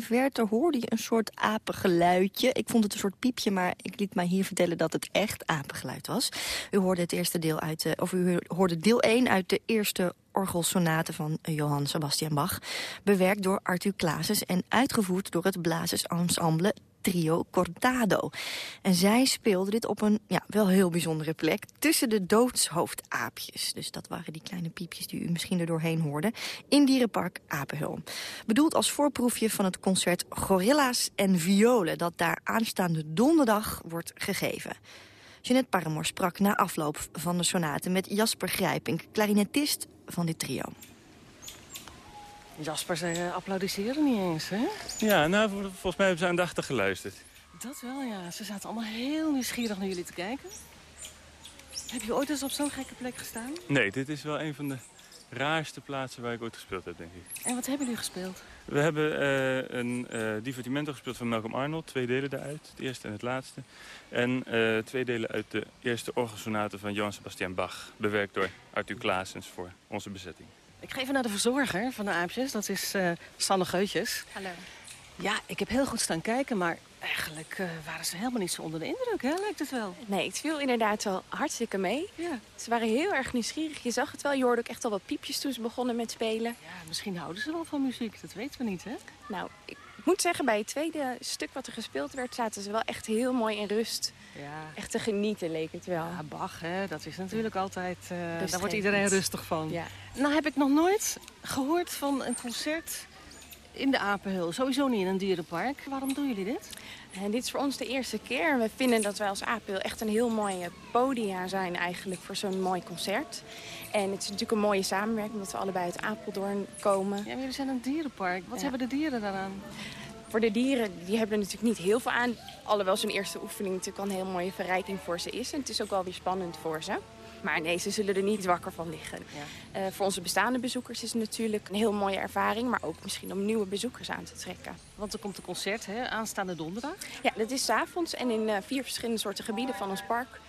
verte hoorde je een soort apengeluidje. Ik vond het een soort piepje, maar ik liet mij hier vertellen dat het echt apengeluid was. U hoorde het eerste deel uit, de, of u hoorde deel 1 uit de eerste orgelsonate van Johann Sebastian Bach. Bewerkt door Arthur Claases en uitgevoerd door het blazersensemble trio Cortado. En zij speelden dit op een ja, wel heel bijzondere plek tussen de doodshoofdaapjes. Dus dat waren die kleine piepjes die u misschien er doorheen hoorde. In Dierenpark Apenhul. Bedoeld als voorproefje van het concert Gorilla's en Violen... dat daar aanstaande donderdag wordt gegeven. Jeanette Paramoor sprak na afloop van de sonate met Jasper Grijpink, klarinetist van dit trio. Jasper, ze uh, applaudisseren niet eens, hè? Ja, nou, volgens mij hebben ze aandachtig geluisterd. Dat wel, ja. Ze zaten allemaal heel nieuwsgierig naar jullie te kijken. Heb je ooit eens op zo'n gekke plek gestaan? Nee, dit is wel een van de raarste plaatsen waar ik ooit gespeeld heb, denk ik. En wat hebben jullie gespeeld? We hebben uh, een uh, divertimento gespeeld van Malcolm Arnold. Twee delen daaruit, het eerste en het laatste. En uh, twee delen uit de eerste orgelsonate van Johann Sebastian Bach. Bewerkt door Arthur Klaasens voor onze bezetting. Ik ga even naar de verzorger van de aapjes. Dat is Sanne Geutjes. Hallo. Ja, ik heb heel goed staan kijken, maar eigenlijk uh, waren ze helemaal niet zo onder de indruk, hè? lijkt het wel. Nee, het viel inderdaad wel hartstikke mee. Ja. Ze waren heel erg nieuwsgierig. Je zag het wel. Je hoorde ook echt al wat piepjes toen ze begonnen met spelen. Ja, misschien houden ze wel van muziek. Dat weten we niet, hè? Nou, ik moet zeggen, bij het tweede stuk wat er gespeeld werd... zaten ze wel echt heel mooi in rust. Ja. Echt te genieten leek het wel. Ja, Bach, hè? dat is natuurlijk altijd... Uh, daar wordt iedereen rustig van. Ja. Nou heb ik nog nooit gehoord van een concert in de Apenhul. Sowieso niet in een dierenpark. Waarom doen jullie dit? En dit is voor ons de eerste keer. We vinden dat wij als Apenhul echt een heel mooie podia zijn eigenlijk voor zo'n mooi concert. En het is natuurlijk een mooie samenwerking omdat we allebei uit Apeldoorn komen. Ja, maar jullie zijn een dierenpark. Wat ja. hebben de dieren daaraan? Voor de dieren, die hebben er natuurlijk niet heel veel aan. Alhoewel zo'n eerste oefening natuurlijk al een heel mooie verrijking voor ze is. En het is ook wel weer spannend voor ze. Maar nee, ze zullen er niet wakker van liggen. Ja. Uh, voor onze bestaande bezoekers is het natuurlijk een heel mooie ervaring. Maar ook misschien om nieuwe bezoekers aan te trekken. Want er komt een concert hè, aanstaande donderdag. Ja, dat is s avonds en in uh, vier verschillende soorten gebieden van ons park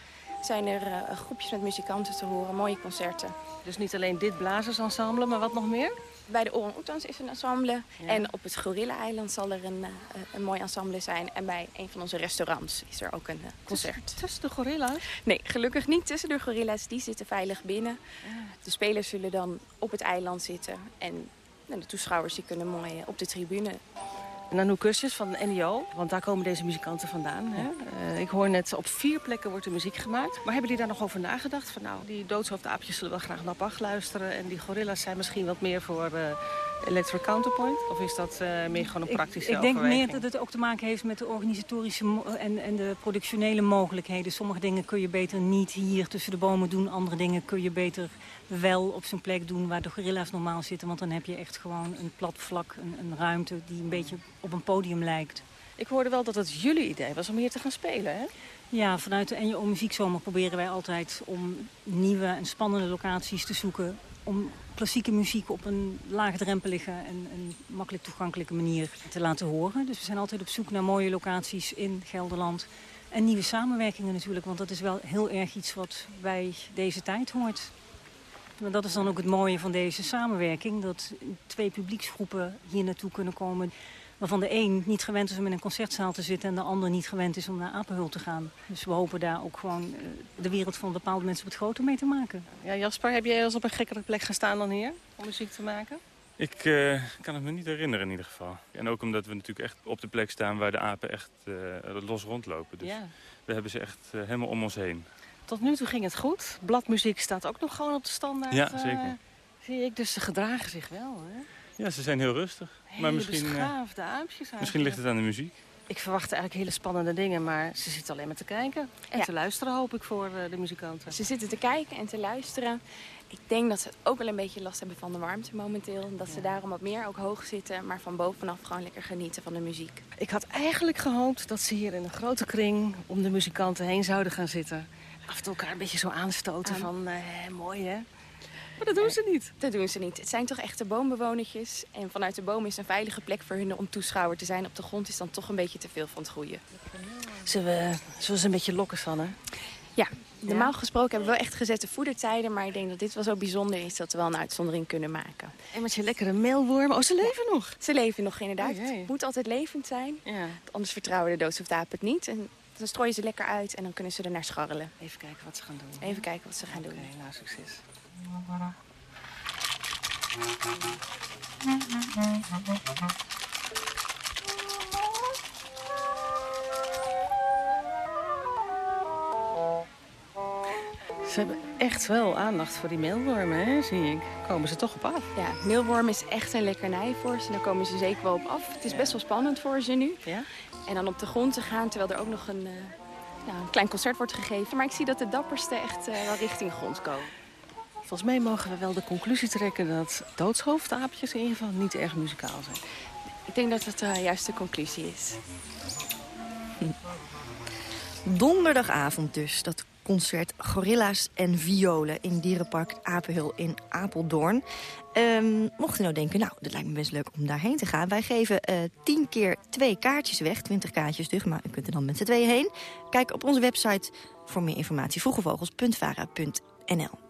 zijn er uh, groepjes met muzikanten te horen, mooie concerten. Dus niet alleen dit blazersensemble, maar wat nog meer? Bij de orang-oetans is een ensemble. Ja. En op het Gorilla-eiland zal er een, uh, een mooi ensemble zijn. En bij een van onze restaurants is er ook een uh, concert. Tussen, tussen de gorilla's? Nee, gelukkig niet tussen de gorilla's. Die zitten veilig binnen. Ja. De spelers zullen dan op het eiland zitten. En nou, de toeschouwers die kunnen mooi op de tribune Nanoe Kusjes van NEO, want daar komen deze muzikanten vandaan. Hè? Uh, ik hoor net, op vier plekken wordt er muziek gemaakt. Maar hebben jullie daar nog over nagedacht? Van nou, die doodshoofdaapjes zullen wel graag naar Bach luisteren... en die gorilla's zijn misschien wat meer voor uh, Electric Counterpoint? Of is dat uh, meer gewoon een praktische Ik, ik denk meer dat het ook te maken heeft met de organisatorische en, en de productionele mogelijkheden. Sommige dingen kun je beter niet hier tussen de bomen doen. Andere dingen kun je beter wel op zo'n plek doen waar de gorilla's normaal zitten. Want dan heb je echt gewoon een plat vlak, een, een ruimte die een beetje op een podium lijkt. Ik hoorde wel dat het jullie idee was om hier te gaan spelen, hè? Ja, vanuit de NJO Muziekzomer proberen wij altijd om nieuwe en spannende locaties te zoeken. Om klassieke muziek op een laagdrempelige en een makkelijk toegankelijke manier te laten horen. Dus we zijn altijd op zoek naar mooie locaties in Gelderland. En nieuwe samenwerkingen natuurlijk, want dat is wel heel erg iets wat bij deze tijd hoort. Maar dat is dan ook het mooie van deze samenwerking. Dat twee publieksgroepen hier naartoe kunnen komen. Waarvan de een niet gewend is om in een concertzaal te zitten... en de ander niet gewend is om naar Apenhul te gaan. Dus we hopen daar ook gewoon de wereld van bepaalde mensen op het grote mee te maken. Ja, Jasper, heb jij eens op een gekkere plek gestaan dan hier om muziek te maken? Ik uh, kan het me niet herinneren in ieder geval. En ook omdat we natuurlijk echt op de plek staan waar de apen echt uh, los rondlopen. Dus ja. we hebben ze echt uh, helemaal om ons heen. Tot nu toe ging het goed. Bladmuziek staat ook nog gewoon op de standaard. Ja, zeker. zie ik, dus ze gedragen zich wel. Hè? Ja, ze zijn heel rustig. Hele maar misschien, beschaafde aapjes Misschien ligt het aan de muziek. Ik verwacht eigenlijk hele spannende dingen, maar ze zitten alleen maar te kijken. En ja. te luisteren hoop ik voor de muzikanten. Ze zitten te kijken en te luisteren. Ik denk dat ze ook wel een beetje last hebben van de warmte momenteel. Dat ze daarom wat meer ook hoog zitten, maar van bovenaf gewoon lekker genieten van de muziek. Ik had eigenlijk gehoopt dat ze hier in een grote kring om de muzikanten heen zouden gaan zitten. Af en toe elkaar een beetje zo aanstoten um, van, uh, mooi hè. Maar dat doen ze niet. Dat doen ze niet. Het zijn toch echte boombewonertjes. En vanuit de boom is een veilige plek voor hun om toeschouwer te zijn. Op de grond is dan toch een beetje te veel van het goede. Zullen we, zullen we een beetje lokken, Sanne? Ja, normaal ja. gesproken hebben we wel echt gezette voedertijden. Maar ik denk dat dit wel zo bijzonder is dat we wel een uitzondering kunnen maken. En met je lekkere meelwormen. Oh, ze leven ja. nog? Ze leven nog inderdaad. Oh, het moet altijd levend zijn. Ja. Anders vertrouwen de doodshoofdapen het niet. En dan strooien ze lekker uit en dan kunnen ze er naar scharrelen. Even kijken wat ze gaan doen. Even kijken wat ze gaan okay, doen. Oké, nou succes. Ze hebben echt wel aandacht voor die meelwormen, hè, zie ik. Komen ze toch op af? Ja, meelworm is echt een lekkernij voor ze. Daar komen ze zeker wel op af. Het is best wel spannend voor ze nu. Ja? En dan op de grond te gaan, terwijl er ook nog een, nou, een klein concert wordt gegeven. Maar ik zie dat de dapperste echt eh, wel richting grond komen. Volgens mij mogen we wel de conclusie trekken dat doodshoofdaapjes in ieder geval niet erg muzikaal zijn. Ik denk dat het uh, juist de conclusie is. Donderdagavond dus, dat concert Gorilla's en Violen in Dierenpark Apenhul in Apeldoorn. Um, mocht u nou denken, nou, dat lijkt me best leuk om daarheen te gaan. Wij geven uh, 10 keer twee kaartjes weg, 20 kaartjes dus, maar u kunt er dan met z'n tweeën heen. Kijk op onze website voor meer informatie, vroegevogels.vara.nl.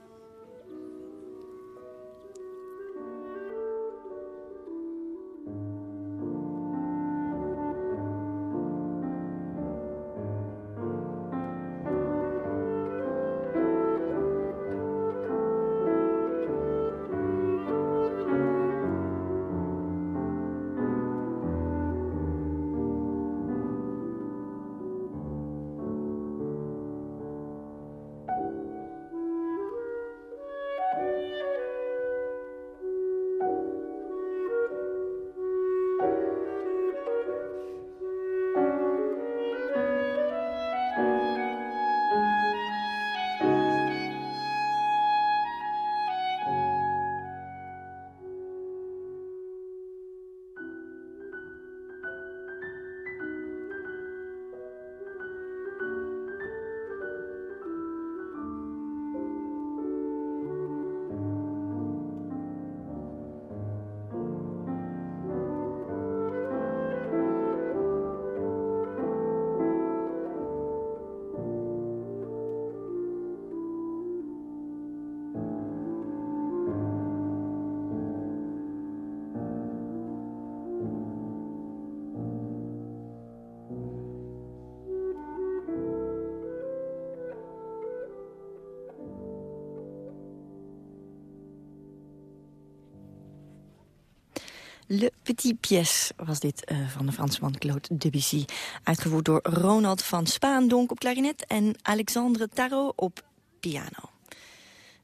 Le Petit Pièce was dit uh, van de Fransman Claude Debussy. Uitgevoerd door Ronald van Spaandonk op klarinet en Alexandre Tarot op piano.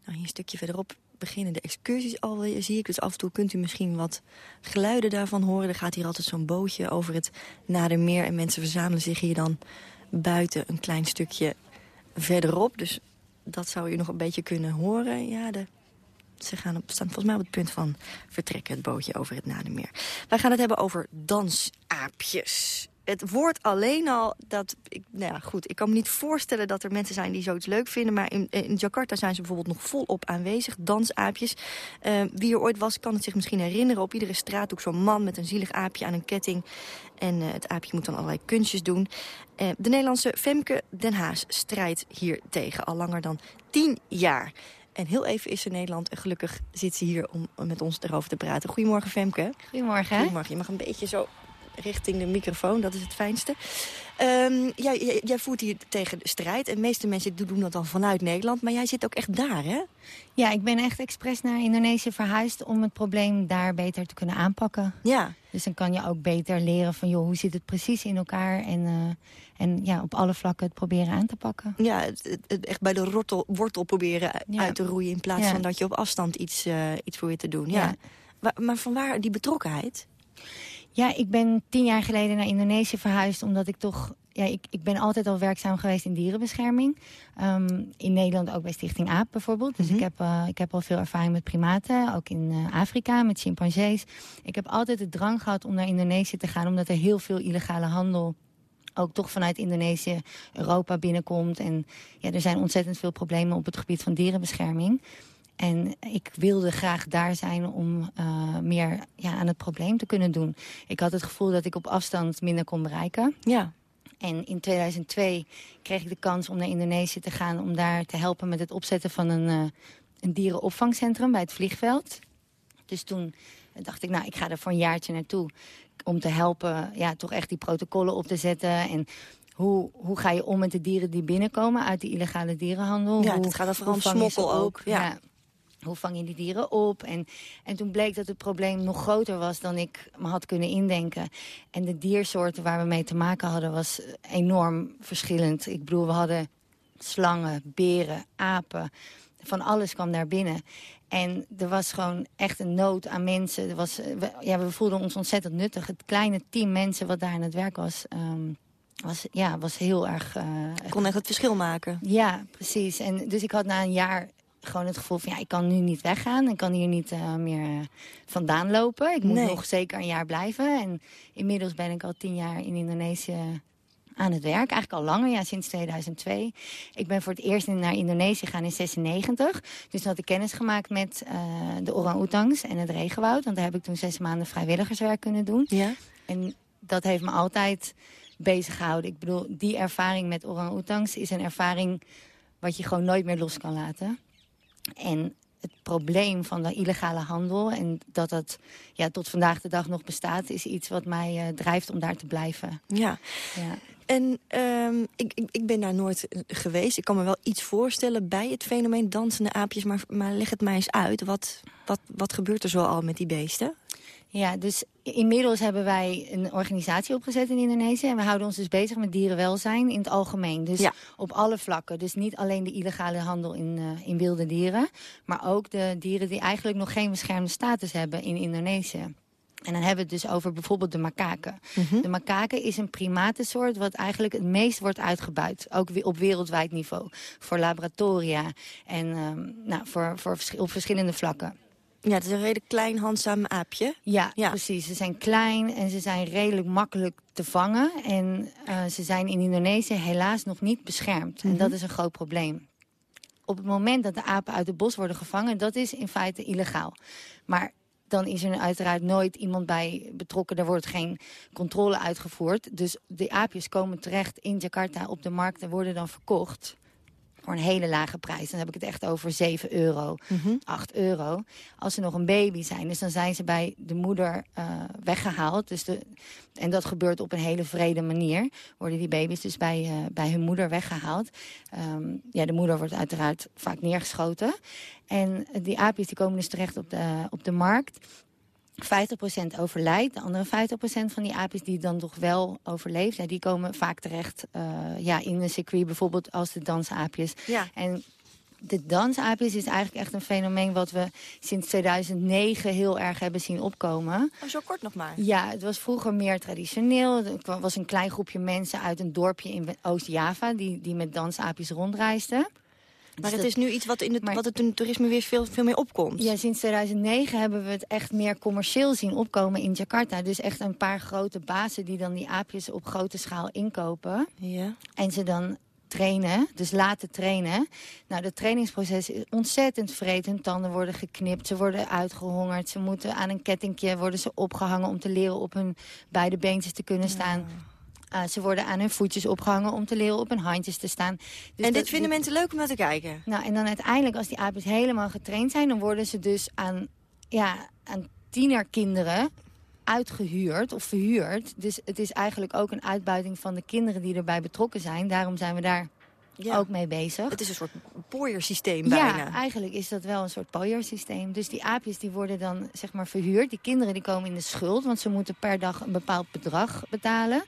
Nou, hier een stukje verderop beginnen de excursies alweer, zie ik. Dus af en toe kunt u misschien wat geluiden daarvan horen. Er gaat hier altijd zo'n bootje over het Nadermeer... en mensen verzamelen zich hier dan buiten een klein stukje verderop. Dus dat zou u nog een beetje kunnen horen. Ja, de ze gaan staan volgens mij op het punt van vertrekken, het bootje over het Nademeer. Wij gaan het hebben over dansaapjes. Het woord alleen al, dat, ik, nou ja, goed, ik kan me niet voorstellen dat er mensen zijn die zoiets leuk vinden. Maar in, in Jakarta zijn ze bijvoorbeeld nog volop aanwezig, dansaapjes. Uh, wie er ooit was, kan het zich misschien herinneren. Op iedere straathoek zo'n man met een zielig aapje aan een ketting. En uh, het aapje moet dan allerlei kunstjes doen. Uh, de Nederlandse Femke Den Haas strijdt hier tegen al langer dan tien jaar. En heel even is ze in Nederland en gelukkig zit ze hier om met ons erover te praten. Goedemorgen Femke. Goedemorgen. Goedemorgen. Je mag een beetje zo richting de microfoon, dat is het fijnste. Um, jij, jij, voert hier tegen de strijd en de meeste mensen doen dat dan vanuit Nederland. Maar jij zit ook echt daar, hè? Ja, ik ben echt expres naar Indonesië verhuisd om het probleem daar beter te kunnen aanpakken. Ja. Dus dan kan je ook beter leren van, joh, hoe zit het precies in elkaar? En, uh, en ja, op alle vlakken het proberen aan te pakken. Ja, het, het echt bij de wortel, wortel proberen ja. uit te roeien... in plaats ja. van dat je op afstand iets, uh, iets voor je te doen. Ja. ja. Maar van waar die betrokkenheid? Ja, ik ben tien jaar geleden naar Indonesië verhuisd... omdat ik toch... Ja, ik, ik ben altijd al werkzaam geweest in dierenbescherming. Um, in Nederland ook bij Stichting AAP bijvoorbeeld. Dus mm -hmm. ik, heb, uh, ik heb al veel ervaring met primaten. Ook in uh, Afrika met chimpansees. Ik heb altijd de drang gehad om naar Indonesië te gaan... omdat er heel veel illegale handel ook toch vanuit Indonesië Europa binnenkomt. En ja, er zijn ontzettend veel problemen op het gebied van dierenbescherming. En ik wilde graag daar zijn om uh, meer ja, aan het probleem te kunnen doen. Ik had het gevoel dat ik op afstand minder kon bereiken. Ja. En in 2002 kreeg ik de kans om naar Indonesië te gaan... om daar te helpen met het opzetten van een, uh, een dierenopvangcentrum bij het vliegveld. Dus toen dacht ik, nou, ik ga er voor een jaartje naartoe... om te helpen, ja, toch echt die protocollen op te zetten... en hoe, hoe ga je om met de dieren die binnenkomen uit die illegale dierenhandel? Ja, het gaat dan vooral om smokkel ook. Ja. ja hoe vang je die dieren op? En, en toen bleek dat het probleem nog groter was dan ik me had kunnen indenken. En de diersoorten waar we mee te maken hadden was enorm verschillend. Ik bedoel, we hadden slangen, beren, apen. Van alles kwam daar binnen. En er was gewoon echt een nood aan mensen. Er was, we, ja, we voelden ons ontzettend nuttig. Het kleine team mensen wat daar aan het werk was... Um, was, ja, was heel erg... Uh, Kon echt het verschil maken. Ja, precies. En dus ik had na een jaar gewoon het gevoel van... ja, ik kan nu niet weggaan. Ik kan hier niet uh, meer uh, vandaan lopen. Ik moet nee. nog zeker een jaar blijven. En inmiddels ben ik al tien jaar in Indonesië aan het werk. Eigenlijk al langer, ja, sinds 2002. Ik ben voor het eerst naar Indonesië gegaan in 96. Dus had ik kennis gemaakt met uh, de orang-oetangs en het regenwoud. Want daar heb ik toen zes maanden vrijwilligerswerk kunnen doen. Ja. En dat heeft me altijd bezig gehouden. Ik bedoel, die ervaring met orang-oetangs is een ervaring wat je gewoon nooit meer los kan laten. En het probleem van de illegale handel... en dat dat ja, tot vandaag de dag nog bestaat... is iets wat mij uh, drijft om daar te blijven. Ja. ja. En um, ik, ik, ik, ben daar nooit geweest. Ik kan me wel iets voorstellen bij het fenomeen dansende aapjes... maar, maar leg het mij eens uit. Wat, wat, wat gebeurt er zo al met die beesten? Ja, dus inmiddels hebben wij een organisatie opgezet in Indonesië. En we houden ons dus bezig met dierenwelzijn in het algemeen. Dus ja. op alle vlakken. Dus niet alleen de illegale handel in, uh, in wilde dieren. Maar ook de dieren die eigenlijk nog geen beschermde status hebben in Indonesië. En dan hebben we het dus over bijvoorbeeld de makaken. Mhm. Mm -hmm. De makaken is een primatensoort wat eigenlijk het meest wordt uitgebuit. Ook op wereldwijd niveau. Voor laboratoria en um, nou, voor, voor, op verschillende vlakken. Ja, het is een redelijk klein, handzaam aapje. Ja, ja, precies. Ze zijn klein en ze zijn redelijk makkelijk te vangen. En uh, ze zijn in Indonesië helaas nog niet beschermd. Mhm. En dat is een groot probleem. Op het moment dat de apen uit het bos worden gevangen, dat is in feite illegaal. Maar dan is er uiteraard nooit iemand bij betrokken. Er wordt geen controle uitgevoerd. Dus de aapjes komen terecht in Jakarta op de markt en worden dan verkocht voor een hele lage prijs. Dan heb ik het echt over 7 euro, mm -hmm. 8 euro. Als ze nog een baby zijn, dus dan zijn ze bij de moeder uh, weggehaald. Dus de, en dat gebeurt op een hele vrede manier. Worden die baby's dus bij, uh, bij hun moeder weggehaald. Um, ja, de moeder wordt uiteraard vaak neergeschoten. En die aapjes die komen dus terecht op de, op de markt. 50% overlijdt. De andere 50% van die aapjes die dan toch wel overleeft... Ja, die komen vaak terecht uh, ja, in een circuit, bijvoorbeeld als de dansaapjes. Ja. En de dansaapjes is eigenlijk echt een fenomeen... wat we sinds 2009 heel erg hebben zien opkomen. Oh, zo kort nog maar. Ja, het was vroeger meer traditioneel. Er was een klein groepje mensen uit een dorpje in Oost-Java... Die, die met dansaapjes rondreisden. Maar het is nu iets wat, in het, maar, wat het toerisme weer veel, veel meer opkomt. Ja, sinds 2009 hebben we het echt meer commercieel zien opkomen in Jakarta. Dus echt een paar grote bazen die dan die aapjes op grote schaal inkopen. Ja. En ze dan trainen, dus laten trainen. Nou, het trainingsproces is ontzettend vreed. Hun tanden worden geknipt, ze worden uitgehongerd. Ze moeten aan een kettingje worden ze opgehangen om te leren op hun beide beentjes te kunnen staan. Ja. Uh, ze worden aan hun voetjes opgehangen om te leren op hun handjes te staan. Dus en dit vinden dit... mensen leuk om naar te kijken? Nou, en dan uiteindelijk, als die aapjes helemaal getraind zijn... dan worden ze dus aan, ja, aan tienerkinderen uitgehuurd of verhuurd. Dus het is eigenlijk ook een uitbuiting van de kinderen die erbij betrokken zijn. Daarom zijn we daar ja. ook mee bezig. Het is een soort pooiersysteem bijna. Ja, eigenlijk is dat wel een soort pooiersysteem. Dus die aapjes die worden dan zeg maar verhuurd. Die kinderen die komen in de schuld, want ze moeten per dag een bepaald bedrag betalen.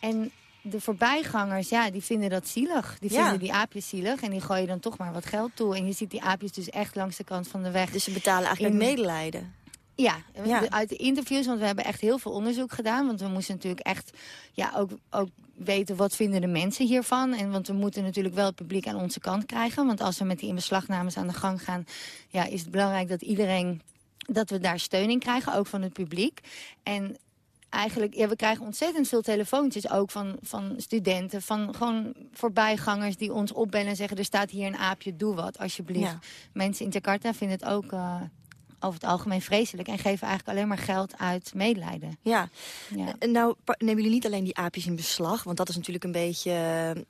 En de voorbijgangers, ja, die vinden dat zielig. Die Ja. vinden die aapjes zielig en die gooien dan toch maar wat geld toe. En je ziet die aapjes dus echt langs de kant van de weg. Dus ze betalen eigenlijk In- medelijden. Ja, Ja. uit de interviews, want we hebben echt heel veel onderzoek gedaan. Want we moesten natuurlijk echt ja, ook, ook weten wat vinden de mensen hiervan. En want we moeten natuurlijk wel het publiek aan onze kant krijgen. Want als we met die inbeslagnames aan de gang gaan... Ja, is het belangrijk dat iedereen dat we daar steun in krijgen, ook van het publiek. En eigenlijk, ja, we krijgen ontzettend veel telefoontjes ook van, van studenten, van gewoon voorbijgangers die ons opbellen en zeggen, er staat hier een aapje, doe wat, alsjeblieft. Ja. Mensen in Jakarta vinden het ook eh, over het algemeen vreselijk en geven eigenlijk alleen maar geld uit medelijden. Ja. Ja. En nou pa- nemen jullie niet alleen die aapjes in beslag, want dat is natuurlijk een beetje...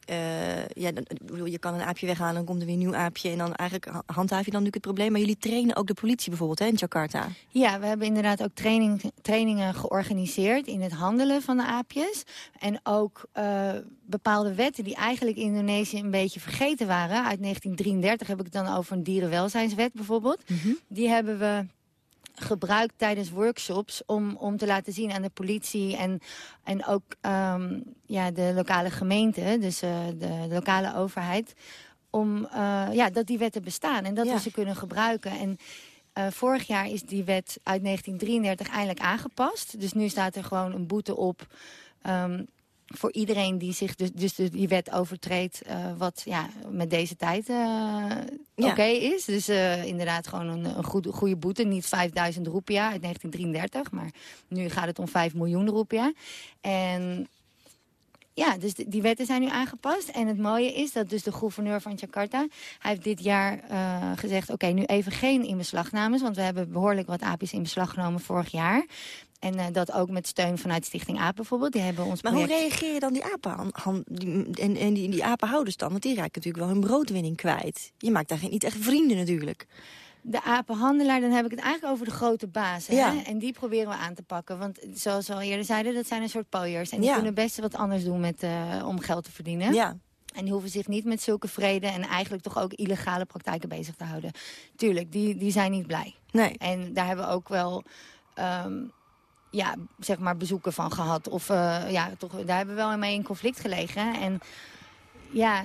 eh, ja, je kan een aapje weghalen, dan komt er weer een nieuw aapje... en dan eigenlijk ha- handhaaf je dan natuurlijk het probleem. Maar jullie trainen ook de politie bijvoorbeeld hè, in Jakarta. Ja, we hebben inderdaad ook training, trainingen georganiseerd in het handelen van de aapjes. En ook eh, bepaalde wetten die eigenlijk in Indonesië een beetje vergeten waren. Uit 1933 heb ik het dan over een dierenwelzijnswet bijvoorbeeld. Die hebben we gebruikt tijdens workshops om, om te laten zien aan de politie en, en ook ehm, ja, de lokale gemeente, dus uh, de, de, lokale overheid, om, uh, ja, dat die wetten bestaan en dat Ja. we ze kunnen gebruiken. En uh, vorig jaar is die wet uit 1933 eindelijk aangepast. Dus nu staat er gewoon een boete op um, voor iedereen die zich dus, dus die wet overtreedt, uh, wat ja, met deze tijd uh, Ja. oké is. Dus uh, inderdaad gewoon een, een goede, goede boete. Niet 5000 roepia uit 1933, maar nu gaat het om 5 miljoen roepia. En ja, dus die, wetten zijn nu aangepast. En het mooie is dat dus de gouverneur van Jakarta... hij heeft dit jaar uh, gezegd... oké, nu even geen inbeslagnames... want we hebben behoorlijk wat aapjes in beslag genomen vorig jaar. En uh, dat ook met steun vanuit Stichting Aap bijvoorbeeld. Die hebben ons Maar project... hoe reageren dan die apen die, en, en die, die apenhouders dan? Want die raken natuurlijk wel hun broodwinning kwijt. Je maakt daar geen, niet echt vrienden natuurlijk. De apenhandelaar, dan heb ik het eigenlijk over de grote bazen. Ja. Hè? En die proberen we aan te pakken. Want zoals we al eerder zeiden, dat zijn een soort pooiers. En die Ja. kunnen best wat anders doen met, uh, om geld te verdienen. Ja. En die hoeven zich niet met zulke vrede en eigenlijk toch ook illegale praktijken bezig te houden. Tuurlijk, die, die zijn niet blij. Nee. En daar hebben we ook wel... Um, ja, zeg maar bezoeken van gehad. Of uh, ja, toch, daar hebben we wel mee in conflict gelegen. En ja,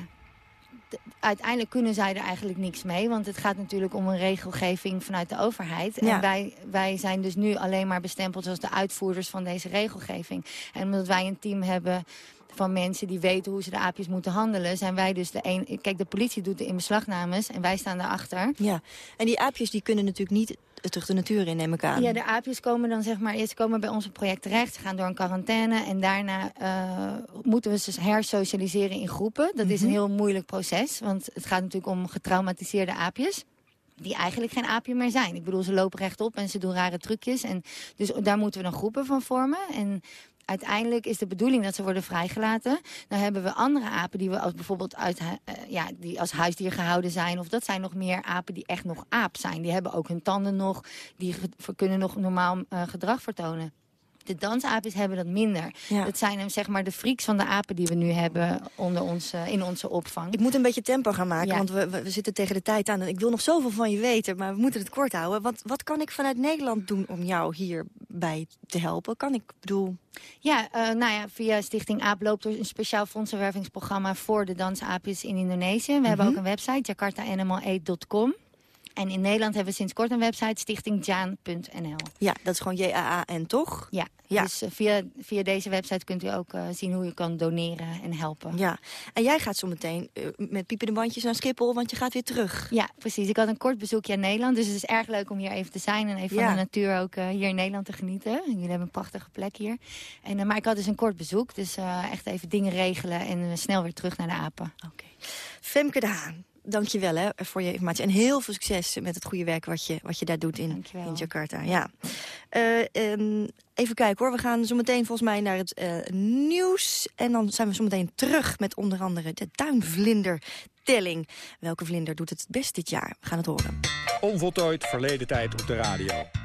uiteindelijk kunnen zij er eigenlijk niks mee. Want het gaat natuurlijk om een regelgeving vanuit de overheid. Ja. En wij, wij zijn dus nu alleen maar bestempeld als de uitvoerders van deze regelgeving. En omdat wij een team hebben van mensen die weten hoe ze de aapjes moeten handelen... zijn wij dus de een... Kijk, de politie doet de inbeslagnames en wij staan daarachter. Ja, en die aapjes die kunnen natuurlijk niet terug de natuur in, neem ik aan. Ja, de aapjes komen dan zeg maar eerst komen bij ons project terecht. Ze gaan door een quarantaine en daarna uh, moeten we ze hersocialiseren in groepen. Dat mm -hmm. is een heel moeilijk proces, want het gaat natuurlijk om getraumatiseerde aapjes die eigenlijk geen aapje meer zijn. Ik bedoel, ze lopen rechtop en ze doen rare trucjes. En dus daar moeten we dan groepen van vormen. En uiteindelijk is de bedoeling dat ze worden vrijgelaten. Dan hebben we andere apen die we als bijvoorbeeld uit, uh, ja, die als huisdier gehouden zijn. Of dat zijn nog meer apen die echt nog aap zijn. Die hebben ook hun tanden nog. Die kunnen nog normaal uh, gedrag vertonen. De dansaapjes hebben dat minder. Ja. Dat zijn zeg maar de freaks van de apen die we nu hebben onder ons, uh, in onze opvang. Ik moet een beetje tempo gaan maken, Ja. want we, zitten tegen de tijd aan. En ik wil nog zoveel van je weten, maar we moeten het kort houden. Wat, wat kan ik vanuit Nederland doen om jou hierbij te helpen? Kan ik, bedoel... Ja, uh, nou ja, via Stichting Aap loopt er een speciaal fondsenwervingsprogramma voor de dansaapjes in Indonesië. We Mhm. hebben ook een website, jakartaanimal8.com. En in Nederland hebben we sinds kort een website, stichtingjaan.nl. Ja, dat is gewoon J-A-A-N, toch? Ja, Ja. dus uh, via, via deze website kunt u ook uh, zien hoe u kan doneren en helpen. Ja, en jij gaat zo meteen uh, met piepende bandjes naar Schiphol, want je gaat weer terug. Ja, precies. Ik had een kort bezoekje aan Nederland, dus het is erg leuk om hier even te zijn... en even Ja. van de natuur ook uh, hier in Nederland te genieten. Jullie hebben een prachtige plek hier. En, maar ik had dus een kort bezoek, dus echt even dingen regelen... en snel weer terug naar de apen. Oké. Femke de Haan, dank je wel hè, voor je informatie. En heel veel succes met het goede werk wat je, wat je daar doet in, in Jakarta. Ja. Uh, um, even kijken hoor, we gaan zo meteen volgens mij naar het uh, nieuws. En dan zijn we zo meteen terug met onder andere de tuinvlindertelling. Welke vlinder doet het het best dit jaar? We gaan het horen. Onvoltooid verleden tijd op de radio.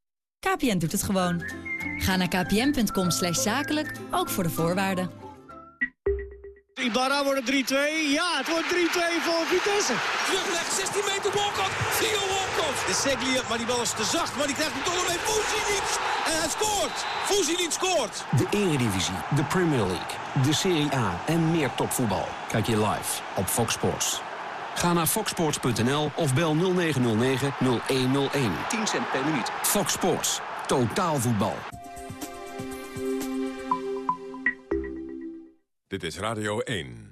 KPN doet het gewoon. Ga naar kpn.com slash zakelijk, ook voor de voorwaarden. Ibarra wordt het 3-2. Ja, het wordt 3-2 voor Vitesse. Terugleg, 16 meter walkout. Theo walkout. De Seglia, maar die bal is te zacht. Maar die krijgt hem toch nog mee. Fuzinic. En hij scoort. Fuzinic scoort. De Eredivisie, de Premier League, de Serie A en meer topvoetbal. Kijk je live op Fox Sports. Ga naar foxsports.nl of bel 0909-0101. 10 cent per minuut. Fox Sports. Totaal voetbal. Dit is Radio 1.